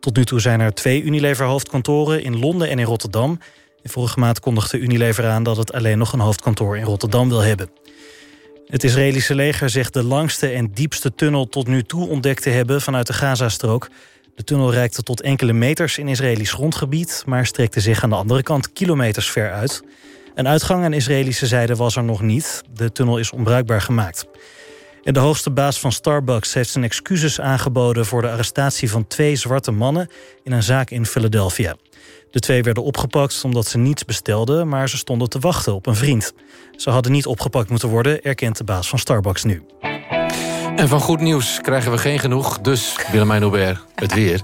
Tot nu toe zijn er twee Unilever-hoofdkantoren in Londen en in Rotterdam. Vorige maand kondigde Unilever aan dat het alleen nog een hoofdkantoor in Rotterdam wil hebben. Het Israëlische leger zegt de langste en diepste tunnel tot nu toe ontdekt te hebben vanuit de Gazastrook. De tunnel reikte tot enkele meters in Israëlisch grondgebied, maar strekte zich aan de andere kant kilometers ver uit. Een uitgang aan Israëlische zijde was er nog niet. De tunnel is onbruikbaar gemaakt. De hoogste baas van Starbucks heeft zijn excuses aangeboden voor de arrestatie van twee zwarte mannen in een zaak in Philadelphia. De twee werden opgepakt omdat ze niets bestelden, maar ze stonden te wachten op een vriend. Ze hadden niet opgepakt moeten worden, erkent de baas van Starbucks nu. En van goed nieuws krijgen we geen genoeg, dus Willemijn Hubert, het weer.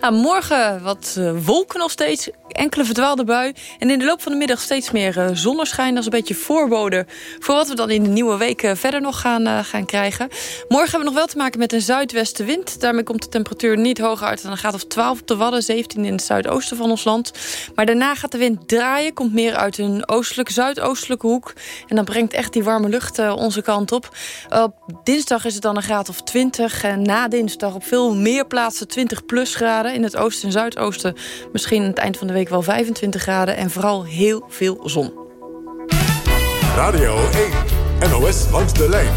Nou, morgen wat uh, wolken nog steeds, enkele verdwaalde bui. En in de loop van de middag steeds meer uh, zonneschijn. Dat is een beetje voorbode voor wat we dan in de nieuwe week uh, verder nog gaan, gaan krijgen. Morgen hebben we nog wel te maken met een zuidwestenwind. Daarmee komt de temperatuur niet hoger uit dan een graad of 12 op de Wadden. 17 in het zuidoosten van ons land. Maar daarna gaat de wind draaien. Komt meer uit een oostelijke, zuidoostelijke hoek. En dan brengt echt die warme lucht onze kant op. op dinsdag is het dan een graad of 20. En na dinsdag op veel meer plaatsen 20 plus graden in het oosten en zuidoosten misschien aan het eind van de week wel 25 graden. En vooral heel veel zon. Radio 1, NOS langs de lijn.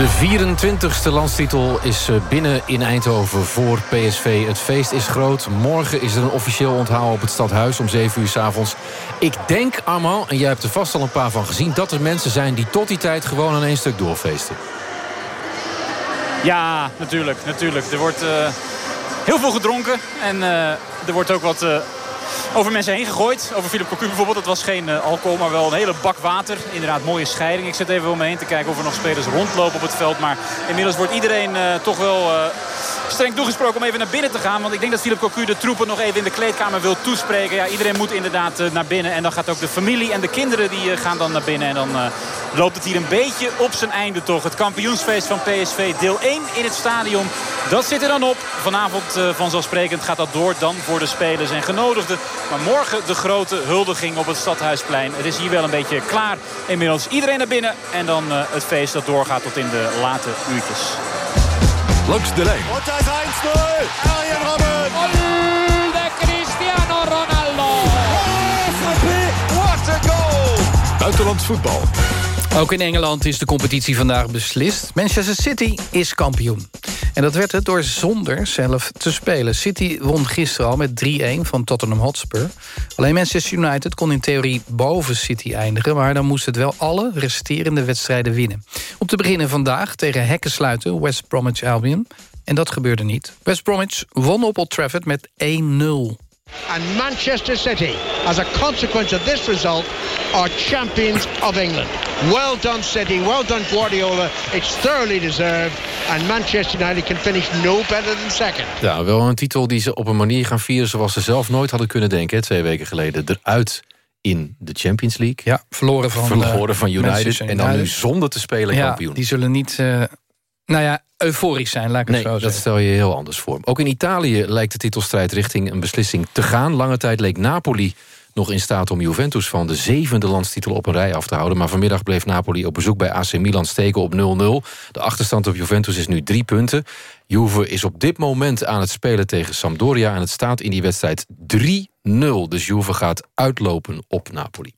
De 24e landstitel is eh, binnen in Eindhoven voor PSV. Het feest is groot. Morgen is er een officieel onthaal op het stadhuis om 7 uur s avonds. Ik denk, Armand, en jij hebt er vast al een paar van gezien... dat er mensen zijn die tot die tijd gewoon aan één stuk doorfeesten. Ja, natuurlijk. natuurlijk. Er wordt uh, heel veel gedronken. En uh, er wordt ook wat uh, over mensen heen gegooid. Over Philip Cocu bijvoorbeeld. Dat was geen alcohol, maar wel een hele bak water. Inderdaad, mooie scheiding. Ik zit even om me heen te kijken of er nog spelers rondlopen op het veld. Maar inmiddels wordt iedereen toch wel streng toegesproken om even naar binnen te gaan. Want ik denk dat Philip Cocu de troepen nog even in de kleedkamer wil toespreken. Ja, iedereen moet inderdaad naar binnen. En dan gaat ook de familie en de kinderen die gaan dan naar binnen. En dan loopt het hier een beetje op zijn einde toch. Het kampioensfeest van PSV deel 1 in het stadion. Dat zit er dan op. Vanavond vanzelfsprekend gaat dat door dan voor de spelers en genodigden. Maar morgen de grote huldiging op het Stadhuisplein. Het is hier wel een beetje klaar inmiddels. Iedereen naar binnen en dan het feest dat doorgaat tot in de late uurtjes. Langs de lijn. Und das 1-0. Arjen Robben. Gol de Cristiano Ronaldo. Oh, what a goal. Buitenlands voetbal. Ook in Engeland is de competitie vandaag beslist. Manchester City is kampioen. En dat werd het door zonder zelf te spelen. City won gisteren al met 3-1 van Tottenham Hotspur. Alleen Manchester United kon in theorie boven City eindigen... maar dan moest het wel alle resterende wedstrijden winnen. Om te beginnen vandaag tegen hekkensluiten West Bromwich Albion. En dat gebeurde niet. West Bromwich won op Old Trafford met 1-0. And Manchester City, as a consequence of this result, are champions of England. Well done, City. Well done, Guardiola. It's thoroughly deserved. And Manchester United can finish no better than second. Ja, wel een titel die ze op een manier gaan vieren... zoals ze zelf nooit hadden kunnen denken, hè, twee weken geleden. Eruit in de Champions League. Ja, verloren van, verloren uh, van United. Manchester En dan nu zonder te spelen Ja, kampioen. die zullen niet, uh, nou ja, euforisch zijn, laat ik het Nee, zo dat zeggen. stel je heel anders voor. Ook in Italië lijkt de titelstrijd richting een beslissing te gaan. Lange tijd leek Napoli nog in staat om Juventus van de zevende landstitel op een rij af te houden. Maar vanmiddag bleef Napoli op bezoek bij AC Milan steken op 0-0. De achterstand op Juventus is nu drie punten. Juve is op dit moment aan het spelen tegen Sampdoria... en het staat in die wedstrijd 3-0. Dus Juve gaat uitlopen op Napoli.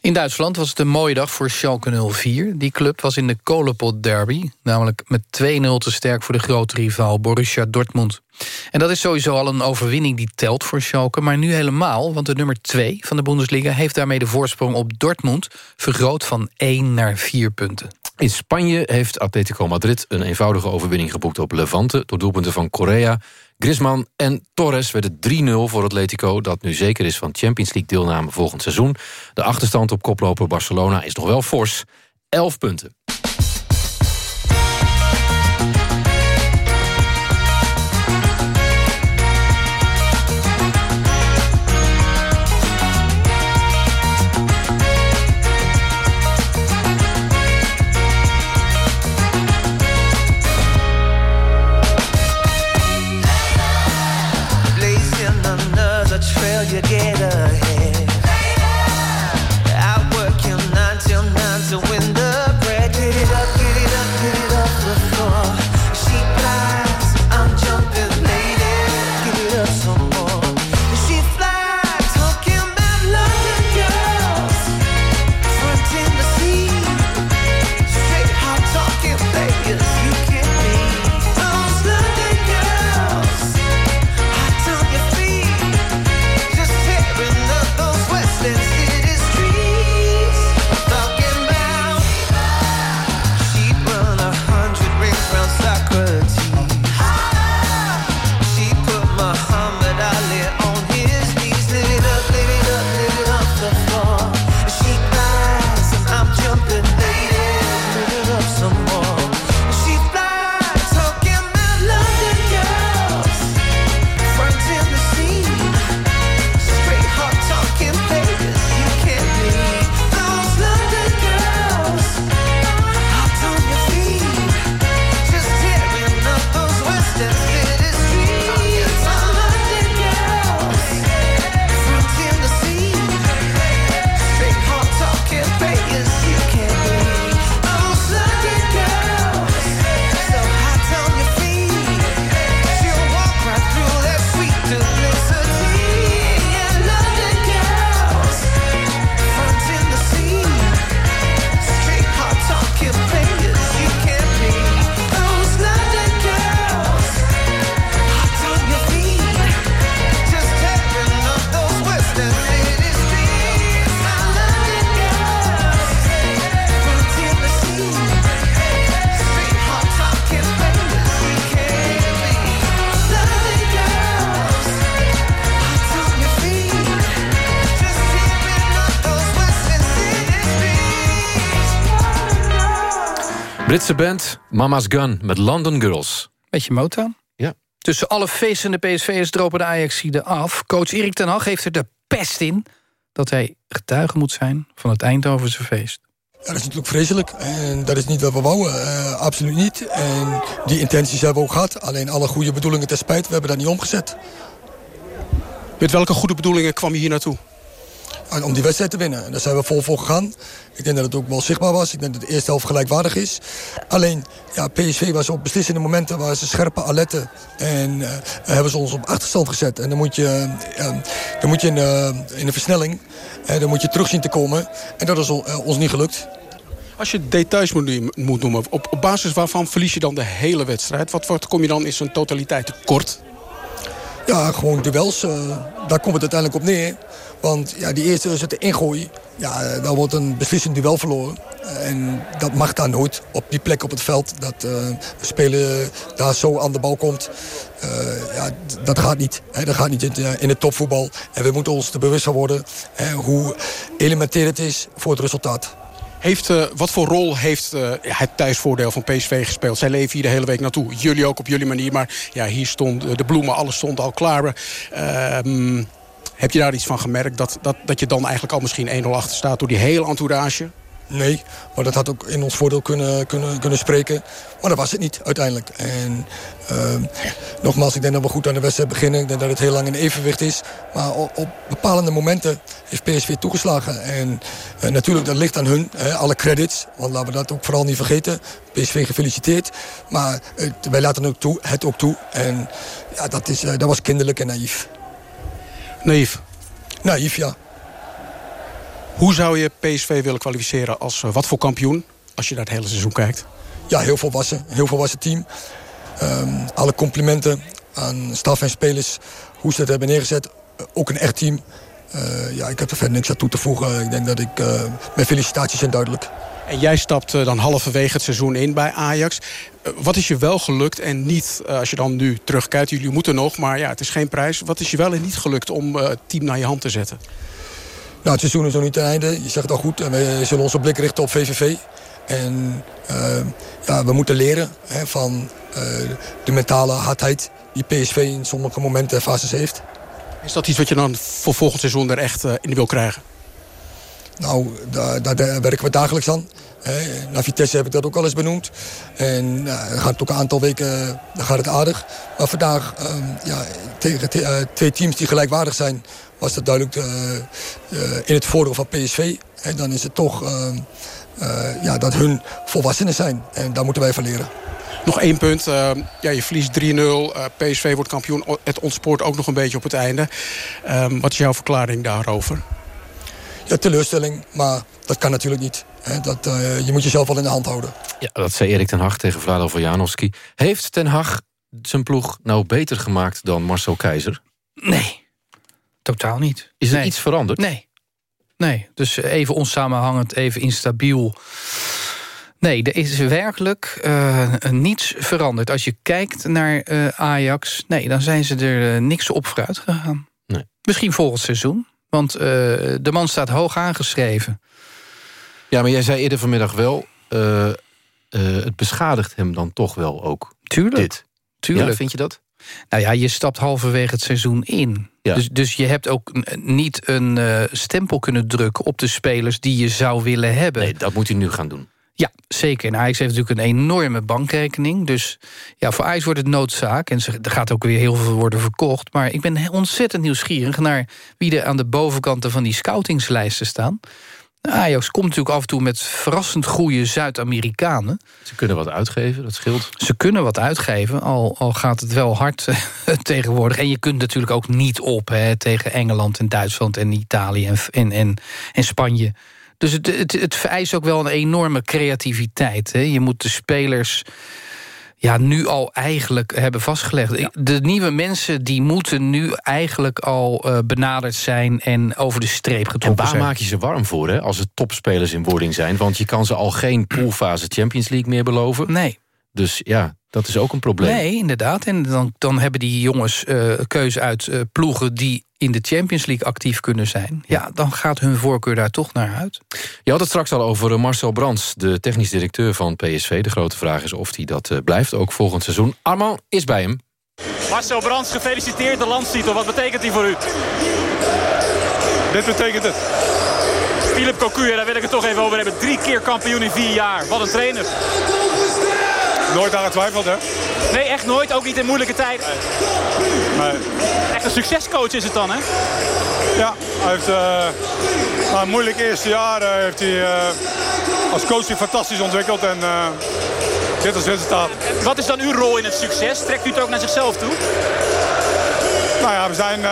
In Duitsland was het een mooie dag voor Schalke 04. Die club was in de kolenpot derby, namelijk met 2-0 te sterk voor de grote rivaal Borussia Dortmund. En dat is sowieso al een overwinning die telt voor Schalke, maar nu helemaal, want de nummer 2 van de Bundesliga heeft daarmee de voorsprong op Dortmund vergroot van 1 naar 4 punten. In Spanje heeft Atletico Madrid een eenvoudige overwinning geboekt op Levante... door doelpunten van Correa, Griezmann en Torres werd het 3-0 voor Atletico... dat nu zeker is van Champions League deelname volgend seizoen. De achterstand op koploper Barcelona is nog wel fors. 11 punten. Britse band Mama's Gun met London Girls. Beetje Motown. Ja. Tussen alle feestende PSV'ers dropen de Ajaxide af. Coach Erik ten Hag heeft er de pest in... dat hij getuige moet zijn van het Eindhovense feest. Ja, dat is natuurlijk vreselijk. En dat is niet wat we wouden. Eh, absoluut niet. En die intenties hebben we ook gehad. Alleen alle goede bedoelingen ter spijt. We hebben dat niet omgezet. Met welke goede bedoelingen kwam je hier naartoe? En Om die wedstrijd te winnen. En daar zijn we vol voor gegaan. Ik denk dat het ook wel zichtbaar was. Ik denk dat de eerste helft gelijkwaardig is. Alleen, ja, PSV was op beslissende momenten... waar ze scherpe aletten. En eh, hebben ze ons op achterstand gezet. En dan moet je, eh, dan moet je in, de, in de versnelling... dan moet je terug zien te komen. En dat is on- ons niet gelukt. Als je details moet, moet noemen, op, op basis waarvan verlies je dan de hele wedstrijd? Wat, wat kom je dan in zijn totaliteit tekort? Ja, gewoon duels. Uh, daar komt het uiteindelijk op neer. Want ja, die eerste is het ingooi. Ja, dan wordt een beslissend duel verloren. En dat mag daar nooit op die plek op het veld. Dat uh, de speler daar zo aan de bal komt. Ja, dat gaat niet. Hè. Dat gaat niet in, in, het topvoetbal. En we moeten ons er bewust van worden hè, hoe elementair het is voor het resultaat. Heeft, wat voor rol heeft het thuisvoordeel van PSV gespeeld? Zij leven hier de hele week naartoe. Jullie ook op jullie manier. Maar ja, hier stond de bloemen, alles stond al klaar. Uh, heb je daar iets van gemerkt? Dat, dat, dat je dan eigenlijk al misschien 1-0 achter staat door die hele entourage? Nee, maar dat had ook in ons voordeel kunnen, kunnen, kunnen spreken. Maar dat was het niet uiteindelijk. En uh, nogmaals, ik denk dat we goed aan de wedstrijd beginnen. Ik denk dat het heel lang in evenwicht is. Maar op, op bepaalde momenten heeft PSV toegeslagen. En uh, natuurlijk, dat ligt aan hun. Hè, alle credits. Want laten we dat ook vooral niet vergeten. PSV gefeliciteerd. Maar wij laten het ook toe. Het ook toe. En ja, dat, is, dat was kinderlijk en naïef. Naïef? Naïef, ja. Hoe zou je PSV willen kwalificeren als wat voor kampioen? Als je naar het hele seizoen kijkt. Ja, heel volwassen. Heel volwassen team. Um, alle complimenten aan staf en spelers. Hoe ze het hebben neergezet. Ook een echt team. Uh, ja, ik heb er verder niks aan toe te voegen. Ik denk dat ik... Uh, mijn felicitaties zijn duidelijk. En jij stapt dan halverwege het seizoen in bij Ajax. Wat is je wel gelukt en niet, als je dan nu terugkijkt... jullie moeten nog, maar ja, het is geen prijs. Wat is je wel en niet gelukt om het team naar je hand te zetten? Nou, het seizoen is nog niet ten einde. Je zegt het al goed. En we zullen onze blik richten op VVV. En uh, ja, we moeten leren hè, van uh, de mentale hardheid... die PSV in sommige momenten en fases heeft. Is dat iets wat je dan voor volgend seizoen er echt uh, in wil krijgen? Nou, daar, daar, werken we dagelijks aan. Naar Vitesse heb ik dat ook al eens benoemd. En nou, gaat het ook een aantal weken dan gaat het aardig. Maar vandaag um, ja, tegen te, uh, twee teams die gelijkwaardig zijn... was dat duidelijk uh, in het voordeel van PSV. En dan is het toch ja, dat hun volwassenen zijn. En daar moeten wij van leren. Nog één punt. Uh, ja, je verliest 3-0. Uh, PSV wordt kampioen. Het ontspoort ook nog een beetje op het einde. Wat is jouw verklaring daarover? Ja, teleurstelling. Maar dat kan natuurlijk niet. He, dat, uh, je moet jezelf wel in de hand houden. Ja, dat zei Erik ten Hag tegen Vlado Janowski. Heeft ten Hag zijn ploeg nou beter gemaakt dan Marcel Keizer? Nee, totaal niet. Is er nee. iets veranderd? Nee. Nee, dus even onsamenhangend, even instabiel. Nee, er is werkelijk uh, niets veranderd. Als je kijkt naar uh, Ajax, nee, dan zijn ze er uh, niks op vooruit gegaan. Nee. Misschien volgend seizoen, want de man staat hoog aangeschreven. Ja, maar jij zei eerder vanmiddag wel... het beschadigt hem dan toch wel ook. Tuurlijk. Dit. Tuurlijk. Ja, vind je dat? Nou ja, je stapt halverwege het seizoen in. Ja. Dus, dus je hebt ook niet een stempel kunnen drukken op de spelers die je zou willen hebben. Nee, dat moet hij nu gaan doen. Ja, zeker. En Ajax heeft natuurlijk een enorme bankrekening. Dus ja, voor Ajax wordt het noodzaak. En er gaat ook weer heel veel worden verkocht. Maar ik ben ontzettend nieuwsgierig naar wie er aan de bovenkanten van die scoutingslijsten staan. Ajax komt natuurlijk af en toe met verrassend goede Zuid-Amerikanen. Ze kunnen wat uitgeven, dat scheelt. Ze kunnen wat uitgeven, al, al gaat het wel hard tegenwoordig. En je kunt natuurlijk ook niet op hè, tegen Engeland en Duitsland en Italië en, en, en, en Spanje. Dus het, het, het vereist ook wel een enorme creativiteit. Hè. Je moet de spelers ja, nu al eigenlijk hebben vastgelegd. Ja. De nieuwe mensen die moeten nu eigenlijk al uh, benaderd zijn... en over de streep getrokken zijn. En waar maak je ze warm voor, hè, als het topspelers in wording zijn? Want je kan ze al geen poolfase Champions League meer beloven. Nee. Dus ja, dat is ook een probleem. Nee, inderdaad. En dan, dan hebben die jongens uh, keuze uit uh, ploegen... die in de Champions League actief kunnen zijn... ja, dan gaat hun voorkeur daar toch naar uit. Je had het straks al over Marcel Brands, de technisch directeur van PSV. De grote vraag is of hij dat uh, blijft, ook volgend seizoen. Armand is bij hem. Marcel Brands, gefeliciteerd de landstitel. Wat betekent die voor u? Dit betekent het. Philip Cocu, daar wil ik het toch even over hebben. Drie keer kampioen in vier jaar. Wat een trainer. Nooit aan getwijfeld, hè? Nee, echt nooit. Ook niet in moeilijke tijden. Nee. Echt een succescoach is het dan, hè? Ja, hij heeft uh, na een moeilijk eerste jaar uh, heeft hij uh, als coach zich fantastisch ontwikkeld. En dit is het resultaat. Wat is dan uw rol in het succes? Trekt u het ook naar zichzelf toe? Nou ja, we zijn...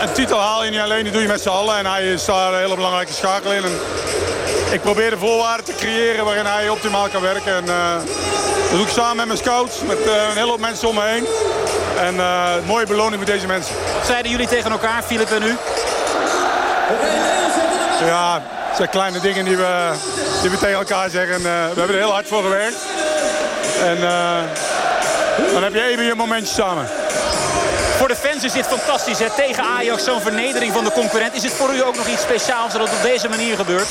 een titel haal je niet alleen, die doe je met z'n allen. En hij is daar een hele belangrijke schakel in. En ik probeer de voorwaarden te creëren waarin hij optimaal kan werken. En, uh, dat doe ik samen met mijn scouts, met uh, een hele hoop mensen om me heen. En uh, mooie beloning voor deze mensen. Wat zeiden jullie tegen elkaar, Filip en u? Ja, het zijn kleine dingen die we, die we tegen elkaar zeggen. we hebben er heel hard voor gewerkt. En dan heb je even je momentje samen. Voor de fans is dit fantastisch. Hè? Tegen Ajax zo'n vernedering van de concurrent. Is het voor u ook nog iets speciaals dat het op deze manier gebeurt?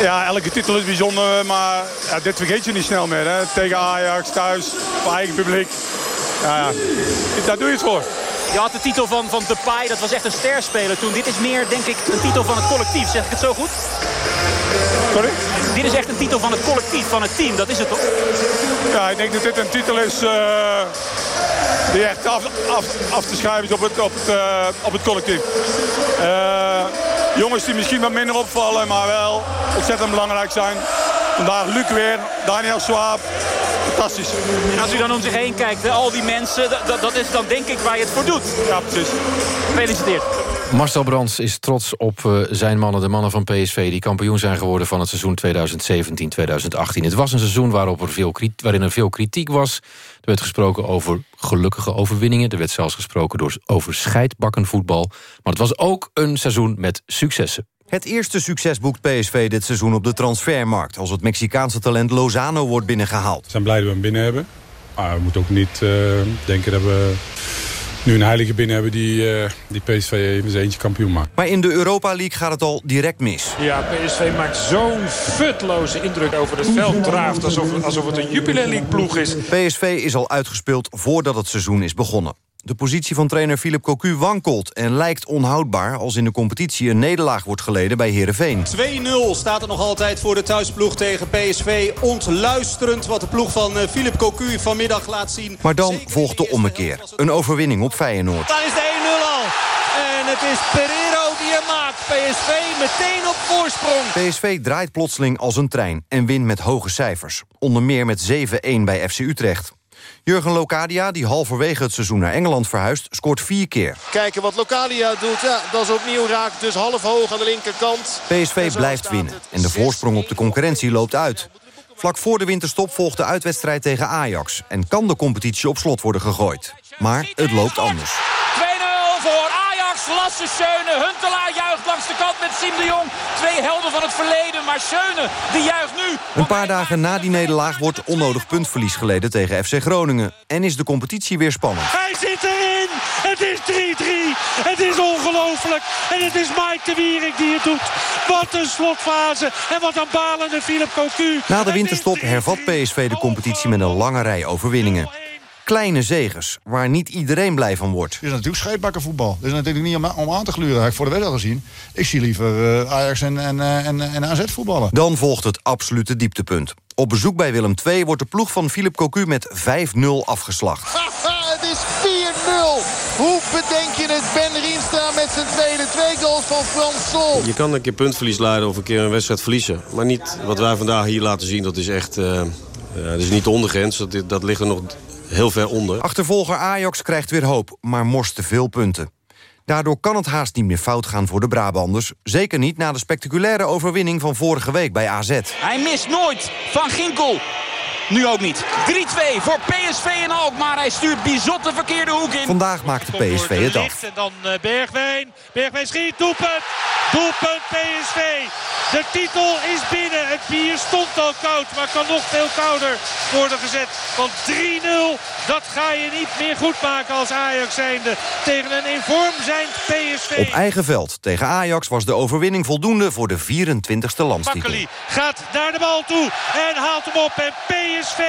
Ja, elke titel is bijzonder, maar ja, dit vergeet je niet snel meer. Hè? Tegen Ajax, thuis, voor eigen publiek. Ja, ja. Daar doe je het voor. Je had de titel van, van Depay, dat was echt een sterspeler toen. Dit is meer, denk ik, een titel van het collectief. Zeg ik het zo goed? Sorry? Dit is echt een titel van het collectief, van het team. Dat is het toch? Ja, ik denk dat dit een titel is... Uh, die echt af, af, af te schrijven is op het, op het, uh, op het collectief. Uh, jongens die misschien wat minder opvallen, maar wel ontzettend belangrijk zijn. Vandaag Luc weer, Daniel Swaap. Fantastisch. En als u dan om zich heen kijkt, al die mensen, dat is dan denk ik waar je het voor doet. Ja, precies. Gefeliciteerd. Marcel Brands is trots op uh, zijn mannen, de mannen van PSV... die kampioen zijn geworden van het seizoen 2017-2018. Het was een seizoen waarop er veel, waarin er veel kritiek was. Er werd gesproken over gelukkige overwinningen. Er werd zelfs gesproken door, over scheidbakkenvoetbal. Maar het was ook een seizoen met successen. Het eerste succes boekt PSV dit seizoen op de transfermarkt... als het Mexicaanse talent Lozano wordt binnengehaald. We zijn blij dat we hem binnen hebben. Maar we moeten ook niet uh, denken dat we nu een heilige binnen hebben die, uh, die PSV even zijn eentje kampioen maakt. Maar in de Europa League gaat het al direct mis. Ja, PSV maakt zo'n futloze indruk over het veld. Draaft alsof, alsof het een Jupiler League ploeg is. PSV is al uitgespeeld voordat het seizoen is begonnen. De positie van trainer Philip Cocu wankelt en lijkt onhoudbaar... als in de competitie een nederlaag wordt geleden bij Heerenveen. 2-0 staat er nog altijd voor de thuisploeg tegen PSV. Ontluisterend wat de ploeg van eh, Philip Cocu vanmiddag laat zien. Maar dan volgt de ommekeer. Een overwinning op Feyenoord. Daar is de 1-0 al. En het is Pereiro die hem maakt. PSV meteen op voorsprong. PSV draait plotseling als een trein en wint met hoge cijfers. Onder meer met 7-1 bij FC Utrecht. Jurgen Locadia, die halverwege het seizoen naar Engeland verhuist, scoort vier keer. Kijken wat Locadia doet. Ja, dat is opnieuw raak, dus half hoog aan de linkerkant. PSV blijft winnen en de voorsprong op de concurrentie loopt uit. Vlak voor de winterstop volgt de uitwedstrijd tegen Ajax... en kan de competitie op slot worden gegooid. Maar het loopt anders. 2-0 voor Ajax, Lasse Schöne. Huntelaar juicht langs de kant met Siem de Jong. Twee helden van het verleden, maar Schöne die juicht nu. Een paar dagen na die nederlaag wordt onnodig puntverlies geleden tegen FC Groningen. En is de competitie weer spannend. Hij zit erin! Het is 3-3. Het is ongelooflijk. En het is Mike de Wierik die het doet. Wat een slotfase. En wat een balende Philip Cocu. Na de winterstop hervat PSV de competitie met een lange rij overwinningen kleine zegers, waar niet iedereen blij van wordt. Het is natuurlijk scheidbakkenvoetbal. Dat is natuurlijk niet om, om aan te gluren. Dat heb ik voor de wedstrijd gezien. Ik zie liever uh, Ajax en, en, en, en AZ voetballen. Dan volgt het absolute dieptepunt. Op bezoek bij Willem II wordt de ploeg van Philip Cocu met 5-0 afgeslacht. het is 4-0. Hoe bedenk je het? Ben Rienstra met zijn tweede twee goals van Frans Sol. Je kan een keer puntverlies leiden of een keer een wedstrijd verliezen. Maar niet wat wij vandaag hier laten zien. Dat is echt... Uh, dat is niet de ondergrens. Dat, dat ligt er nog heel ver onder. Achtervolger Ajax krijgt weer hoop, maar morst te veel punten. Daardoor kan het haast niet meer fout gaan voor de Brabanders. Zeker niet na de spectaculaire overwinning van vorige week bij AZ. Hij mist nooit van Ginkel. Nu ook niet. 3-2 voor PSV en Alkmaar. Hij stuurt Bizot de verkeerde hoek in. Vandaag maakt de PSV het af. En dan uh, Bergwijn. Bergwijn schiet. Doelpunt. Doelpunt PSV. De titel is binnen. Het bier stond al koud. Maar kan nog veel kouder worden gezet. Want 3-0. Dat ga je niet meer goed maken als Ajax zijnde. Tegen een in vorm zijn PSV. Op eigen veld tegen Ajax was de overwinning voldoende voor de 24e landstitel. Makkeli gaat naar de bal toe en haalt hem op. En PSV PSV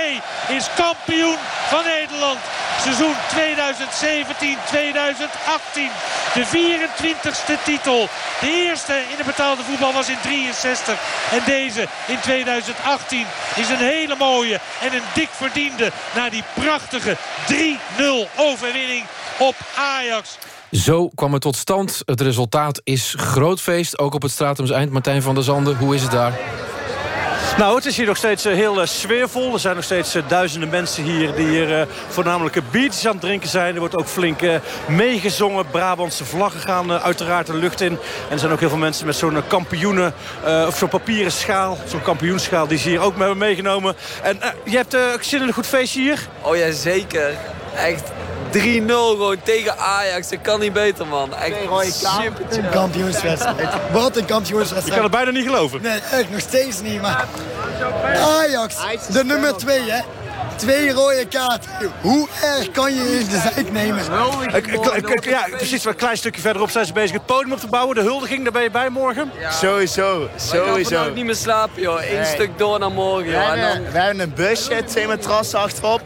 is kampioen van Nederland. Seizoen 2017-2018. De 24ste titel. De eerste in de betaalde voetbal was in 63. En deze in 2018 is een hele mooie en een dik verdiende... na die prachtige 3-0 overwinning op Ajax. Zo kwam het tot stand. Het resultaat is groot feest, ook op het Stratums Eind. Martijn van der Zanden, hoe is het daar? Nou, het is hier nog steeds eh, heel uh, sfeervol. Er zijn nog steeds uh, duizenden mensen hier die hier voornamelijk biertjes aan het drinken zijn. Er wordt ook flink meegezongen. Brabantse vlaggen gaan uiteraard de lucht in. En er zijn ook heel veel mensen met zo'n kampioenen of zo'n papieren schaal. Zo'n kampioenschaal die ze hier ook hebben meegenomen. En je hebt zin in een goed feestje hier? Oh ja, zeker. Echt 3-0 gewoon tegen Ajax. Dat kan niet beter, man. Echt super Een kampioenswedstrijd. Wat een kampioenswedstrijd. Je kan het bijna niet geloven. Nee, echt nog steeds niet. Maar Ajax, de nummer 2, hè. Twee rode kaarten. Hoe erg kan je in de zijk nemen? Ja, precies. Een klein stukje verderop zijn ze bezig het podium op te bouwen. De huldiging, daar ben je bij morgen? Ja. Sowieso, sowieso. Ik niet meer slapen, joh. Eén stuk door naar morgen, joh. We hebben, we hebben een busje, twee matrassen achterop.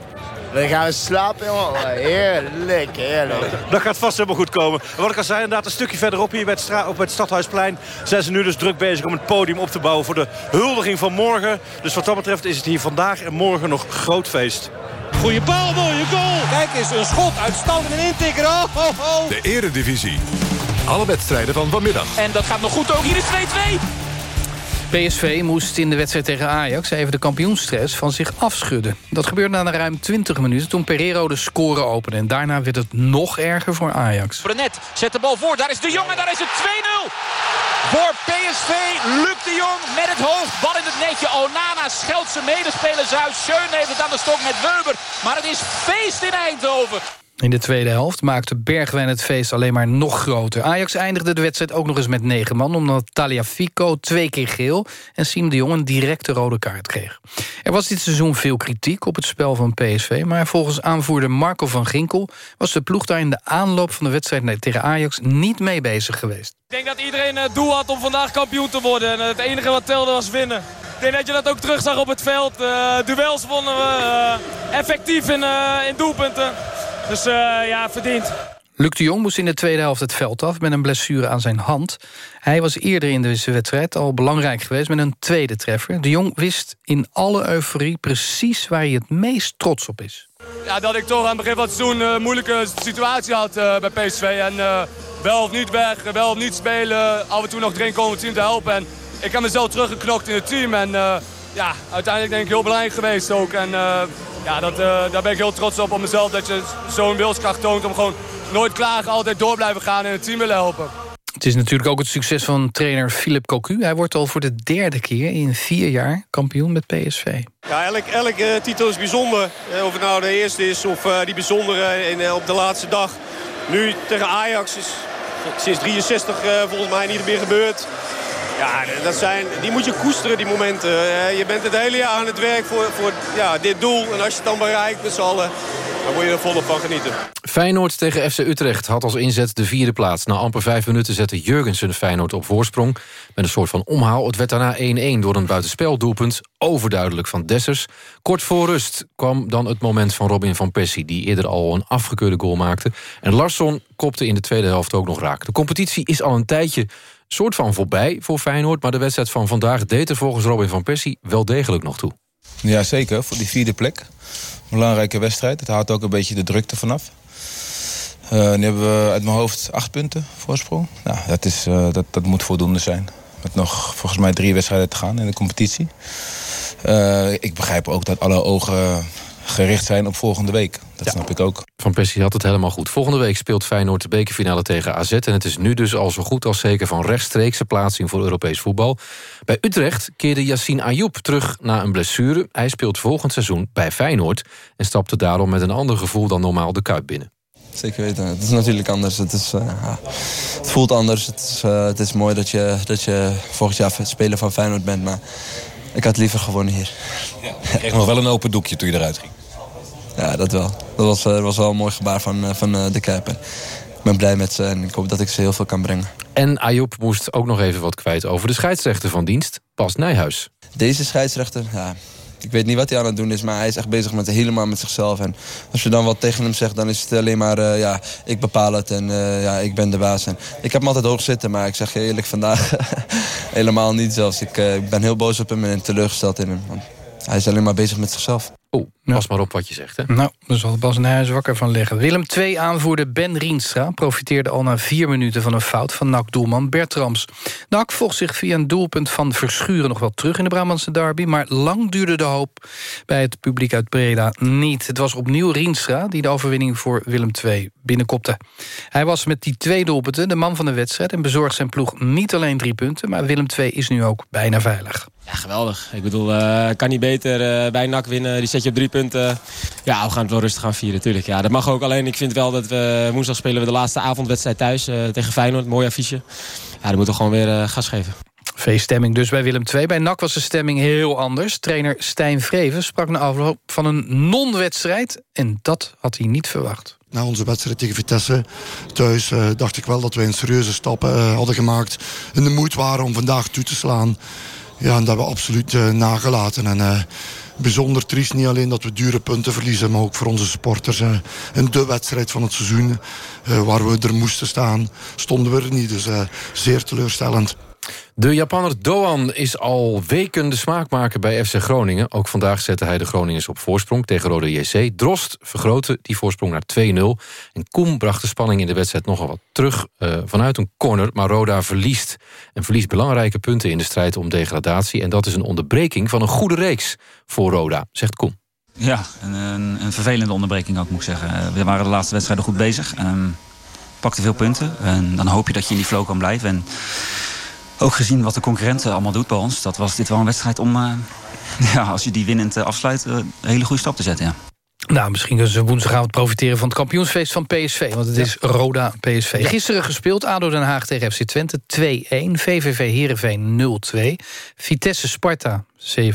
We gaan slapen, jongen. Oh, heerlijk, heerlijk. Dat gaat vast helemaal goed komen. wat ik al zei, inderdaad een stukje verderop hier bij het, op het Stadhuisplein... zijn ze nu dus druk bezig om het podium op te bouwen voor de huldiging van morgen. Dus wat dat betreft is het hier vandaag en morgen nog groot feest. Goeie bal, mooie goal. Kijk eens, een schot uitstand en intikker. Oh, oh, oh. De eredivisie. Alle wedstrijden van vanmiddag. En dat gaat nog goed ook. Hier is 2-2. PSV moest in de wedstrijd tegen Ajax even de kampioenstress van zich afschudden. Dat gebeurde na ruim 20 minuten toen Pereiro de score opende. En daarna werd het nog erger voor Ajax. Brenet zet de bal voor. Daar is de Jong en daar is het 2-0. Voor PSV Luc de Jong met het hoofd. Bal in het netje. Onana scheldt zijn medespelers uit. Schön heeft het aan de stok met Weber. Maar het is feest in Eindhoven. In de tweede helft maakte Bergwijn het feest alleen maar nog groter. Ajax eindigde de wedstrijd ook nog eens met negen man... omdat Taliafico twee keer geel en Siem de Jong een directe rode kaart kreeg. Er was dit seizoen veel kritiek op het spel van PSV... maar volgens aanvoerder Marco van Ginkel... was de ploeg daar in de aanloop van de wedstrijd tegen Ajax niet mee bezig geweest. Ik denk dat iedereen het doel had om vandaag kampioen te worden. En het enige wat telde was winnen. Ik denk dat je dat ook terug zag op het veld. Uh, duels wonnen we, uh, effectief in, uh, in doelpunten. Dus ja, verdiend. Luc de Jong moest in de tweede helft het veld af met een blessure aan zijn hand. Hij was eerder in deze wedstrijd al belangrijk geweest met een tweede treffer. De Jong wist in alle euforie precies waar hij het meest trots op is. Ja, dat ik toch aan het begin van het seizoen een moeilijke situatie had bij PSV. En wel of niet weg, wel of niet spelen, af en toe nog erin komen om het team te helpen. En ik heb mezelf teruggeknokt in het team. En ja, uiteindelijk denk ik heel belangrijk geweest ook. En ja, dat, uh, daar ben ik heel trots op, op mezelf. Dat je zo'n wilskracht toont om gewoon nooit klagen, altijd door blijven gaan en het team willen helpen. Het is natuurlijk ook het succes van trainer Philip Cocu. Hij wordt al voor de derde keer in vier jaar kampioen met PSV. Ja, elk, elke uh, titel is bijzonder. Uh, of het nou de eerste is of uh, die bijzondere in, op de laatste dag. Nu tegen Ajax is sinds 63 volgens mij niet meer gebeurd. Ja, dat zijn, die moet je koesteren, die momenten. je bent het hele jaar aan het werk voor, voor ja, dit doel. En als je het dan bereikt met z'n dan moet je er volop van genieten. Feyenoord tegen FC Utrecht had als inzet de vierde plaats. Na amper vijf minuten zette Jurgensen Feyenoord op voorsprong. Met een soort van omhaal. Het werd daarna 1-1 door een buitenspeldoelpunt. Overduidelijk van Dessers. Kort voor rust kwam dan het moment van Robin van Persie... die eerder al een afgekeurde goal maakte. En Larsson kopte in de tweede helft ook nog raak. De competitie is al een tijdje soort van voorbij voor Feyenoord... maar de wedstrijd van vandaag deed er volgens Robin van Persie wel degelijk nog toe. Ja, zeker. Voor die vierde plek. Belangrijke wedstrijd. Het haalt ook een beetje de drukte vanaf. Uh, nu hebben we uit mijn hoofd acht punten voorsprong. Nou, dat, is, uh, dat, dat moet voldoende zijn. Met nog volgens mij drie wedstrijden te gaan in de competitie. Uh, ik begrijp ook dat alle ogen gericht zijn op volgende week. Dat snap ik ook. Van Persie had het helemaal goed. Volgende week speelt Feyenoord de bekerfinale tegen AZ... en het is nu dus al zo goed als zeker van rechtstreekse plaatsing voor Europees voetbal. Bij Utrecht keerde Yassine Ayoub terug na een blessure. Hij speelt volgend seizoen bij Feyenoord... en stapte daarom met een ander gevoel dan normaal de Kuip binnen. Zeker weten. Het is natuurlijk anders. Het, is, uh, het voelt anders. Het is, uh, het is mooi dat je, dat je volgend jaar speler van Feyenoord bent. Maar ik had liever gewonnen hier. Ja, je kreeg nog wel een open doekje toen je eruit ging. Ja, dat wel. Dat was, dat was wel een mooi gebaar van, van de Kuip. Ik ben blij met ze en ik hoop dat ik ze heel veel kan brengen. En Ayoub moest ook nog even wat kwijt over de scheidsrechter van dienst, Pas Nijhuis. Deze scheidsrechter, ja, ik weet niet wat hij aan het doen is, maar hij is echt bezig met helemaal met zichzelf. En als je dan wat tegen hem zegt, dan is het alleen maar, uh, ja, ik bepaal het en uh, ja, ik ben de baas. En ik heb hem altijd hoog zitten, maar ik zeg je eerlijk, vandaag helemaal niet zelfs. Ik uh, ben heel boos op hem en teleurgesteld in hem. Want hij is alleen maar bezig met zichzelf. Pas maar op wat je zegt, hè? Nou, daar zal Bas Nijhuis wakker van liggen. Willem II aanvoerder Ben Rienstra profiteerde al na vier minuten van een fout van NAC-doelman Bertrams. NAC vocht zich via een doelpunt van Verschuren nog wel terug in de Brabantse derby, maar lang duurde de hoop bij het publiek uit Breda niet. Het was opnieuw Rienstra die de overwinning voor Willem II binnenkopte. Hij was met die twee doelpunten de man van de wedstrijd en bezorgde zijn ploeg niet alleen drie punten, maar Willem II is nu ook bijna veilig. Ja, geweldig. Ik bedoel, eh, kan niet beter uh, bij NAC winnen. Die zet je op drie punten. Ja, we gaan het wel rustig gaan vieren, natuurlijk. Ja, dat mag ook. Alleen ik vind wel dat we woensdag spelen we de laatste avondwedstrijd thuis uh, tegen Feyenoord. Mooi affiche. Ja, dan moeten we gewoon weer gas geven. Feeststemming dus bij Willem II. Bij NAC was de stemming heel anders. Trainer Stijn Vreven sprak na afloop van een non-wedstrijd. En dat had hij niet verwacht. Na onze wedstrijd tegen Vitesse thuis uh, dacht ik wel dat wij een serieuze stap uh, hadden gemaakt. En de moed waren om vandaag toe te slaan. Ja, en dat hebben we absoluut uh, nagelaten. En bijzonder triest niet alleen dat we dure punten verliezen... maar ook voor onze supporters. in de wedstrijd van het seizoen waar we er moesten staan... stonden we er niet, dus zeer teleurstellend. De Japanner Doan is al weken de smaakmaker bij FC Groningen. Ook vandaag zette hij de Groningers op voorsprong tegen Rode JC. Drost vergrootte die voorsprong naar 2-0. En Koem bracht de spanning in de wedstrijd nogal wat terug uh, vanuit een corner. Maar Roda verliest. En verliest belangrijke punten in de strijd om degradatie. En dat is een onderbreking van een goede reeks voor Roda, zegt Koem. Ja, een, een, vervelende onderbreking ook, moet ik zeggen. We waren de laatste wedstrijden goed bezig. Um, pakten veel punten. En dan hoop je dat je in die flow kan blijven. En ook gezien wat de concurrenten allemaal doet bij ons... dat was dit wel een wedstrijd om, uh, ja, als je die winnend uh, afsluit... Een hele goede stap te zetten, ja. Nou, misschien kunnen ze woensdagavond profiteren van het kampioensfeest van PSV. Want het is Roda PSV. Ja. Gisteren gespeeld, ADO Den Haag tegen FC Twente 2-1. VVV Heerenveen 0-2. Vitesse Sparta 7-0.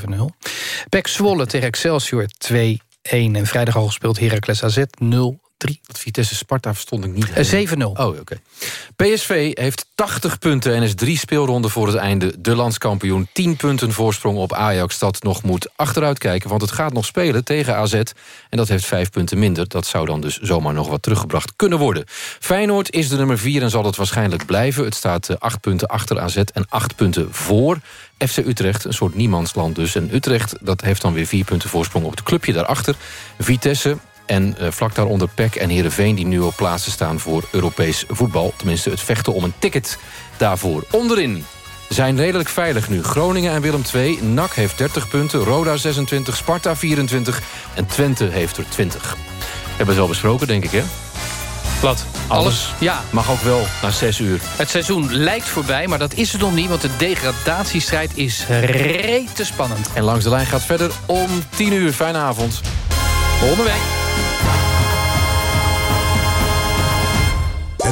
PEC Zwolle tegen Excelsior 2-1. En vrijdag al gespeeld Heracles AZ 0 3. Dat Vitesse Sparta verstond ik niet. Uh, 7-0. Oh, oké. Okay. PSV heeft 80 punten en is drie speelronden voor het einde de landskampioen. 10 punten voorsprong op Ajax dat nog moet achteruit kijken... want het gaat nog spelen tegen AZ en dat heeft 5 punten minder. Dat zou dan dus zomaar nog wat teruggebracht kunnen worden. Feyenoord is de nummer 4 en zal het waarschijnlijk blijven. Het staat 8 punten achter AZ en 8 punten voor... FC Utrecht, een soort niemandsland dus. En Utrecht dat heeft dan weer vier punten voorsprong op het clubje daarachter. Vitesse en uh, vlak daaronder PEC en Heerenveen... die nu op plaatsen staan voor Europees voetbal. Tenminste, het vechten om een ticket daarvoor. Onderin zijn redelijk veilig nu. Groningen en Willem II. NAC heeft 30 punten, Roda 26, Sparta 24... en Twente heeft er 20. Hebben we het al besproken, denk ik, hè? Wat? Alles? Ja. Mag ook wel na zes uur. Het seizoen lijkt voorbij, maar dat is het nog niet... want de degradatiestrijd is rete spannend. En langs de lijn gaat verder om 10 uur. Fijne avond. Volgende week.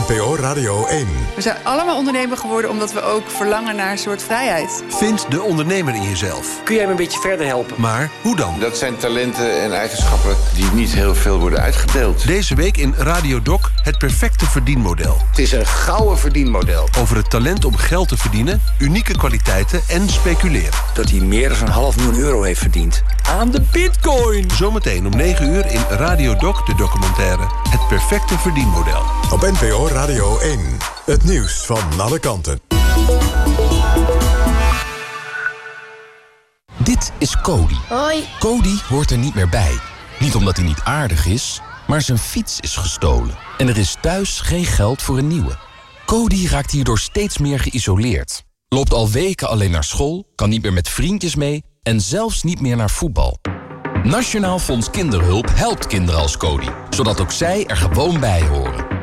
NPO Radio 1. We zijn allemaal ondernemer geworden omdat we ook verlangen naar een soort vrijheid. Vind de ondernemer in jezelf. Kun jij me een beetje verder helpen? Maar hoe dan? Dat zijn talenten en eigenschappen die niet heel veel worden uitgedeeld. Deze week in Radio Doc het perfecte verdienmodel. Het is een gouden verdienmodel. Over het talent om geld te verdienen, unieke kwaliteiten en speculeren. Dat hij meer dan een half miljoen euro heeft verdiend. Aan de bitcoin! Zometeen om 9 uur in Radio Doc de documentaire. Het perfecte verdienmodel. Op NPO Radio 1. Het nieuws van alle kanten. Dit is Cody. Hoi. Cody hoort er niet meer bij. Niet omdat hij niet aardig is, maar zijn fiets is gestolen. En er is thuis geen geld voor een nieuwe. Cody raakt hierdoor steeds meer geïsoleerd. Loopt al weken alleen naar school, kan niet meer met vriendjes mee... en zelfs niet meer naar voetbal. Nationaal Fonds Kinderhulp helpt kinderen als Cody... zodat ook zij er gewoon bij horen.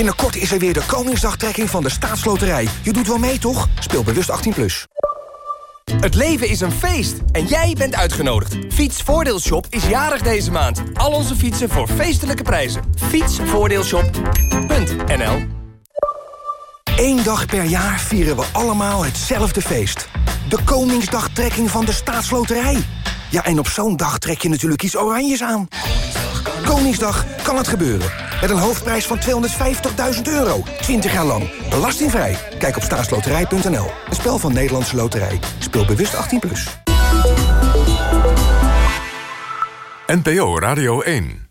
Binnenkort is er weer de Koningsdagtrekking van de Staatsloterij. Je doet wel mee, toch? Speel bewust 18+. Plus. Het leven is een feest en jij bent uitgenodigd. Fietsvoordeelshop is jarig deze maand. Al onze fietsen voor feestelijke prijzen. Fietsvoordeelshop.nl Eén dag per jaar vieren we allemaal hetzelfde feest. De Koningsdagtrekking van de Staatsloterij. Ja, en op zo'n dag trek je natuurlijk iets oranjes aan. Koningsdag kan het gebeuren. Met een hoofdprijs van 250.000 euro. 20 jaar lang. Belastingvrij. Kijk op staatsloterij.nl. Een spel van Nederlandse Loterij. Speel bewust 18+. Plus. NPO Radio 1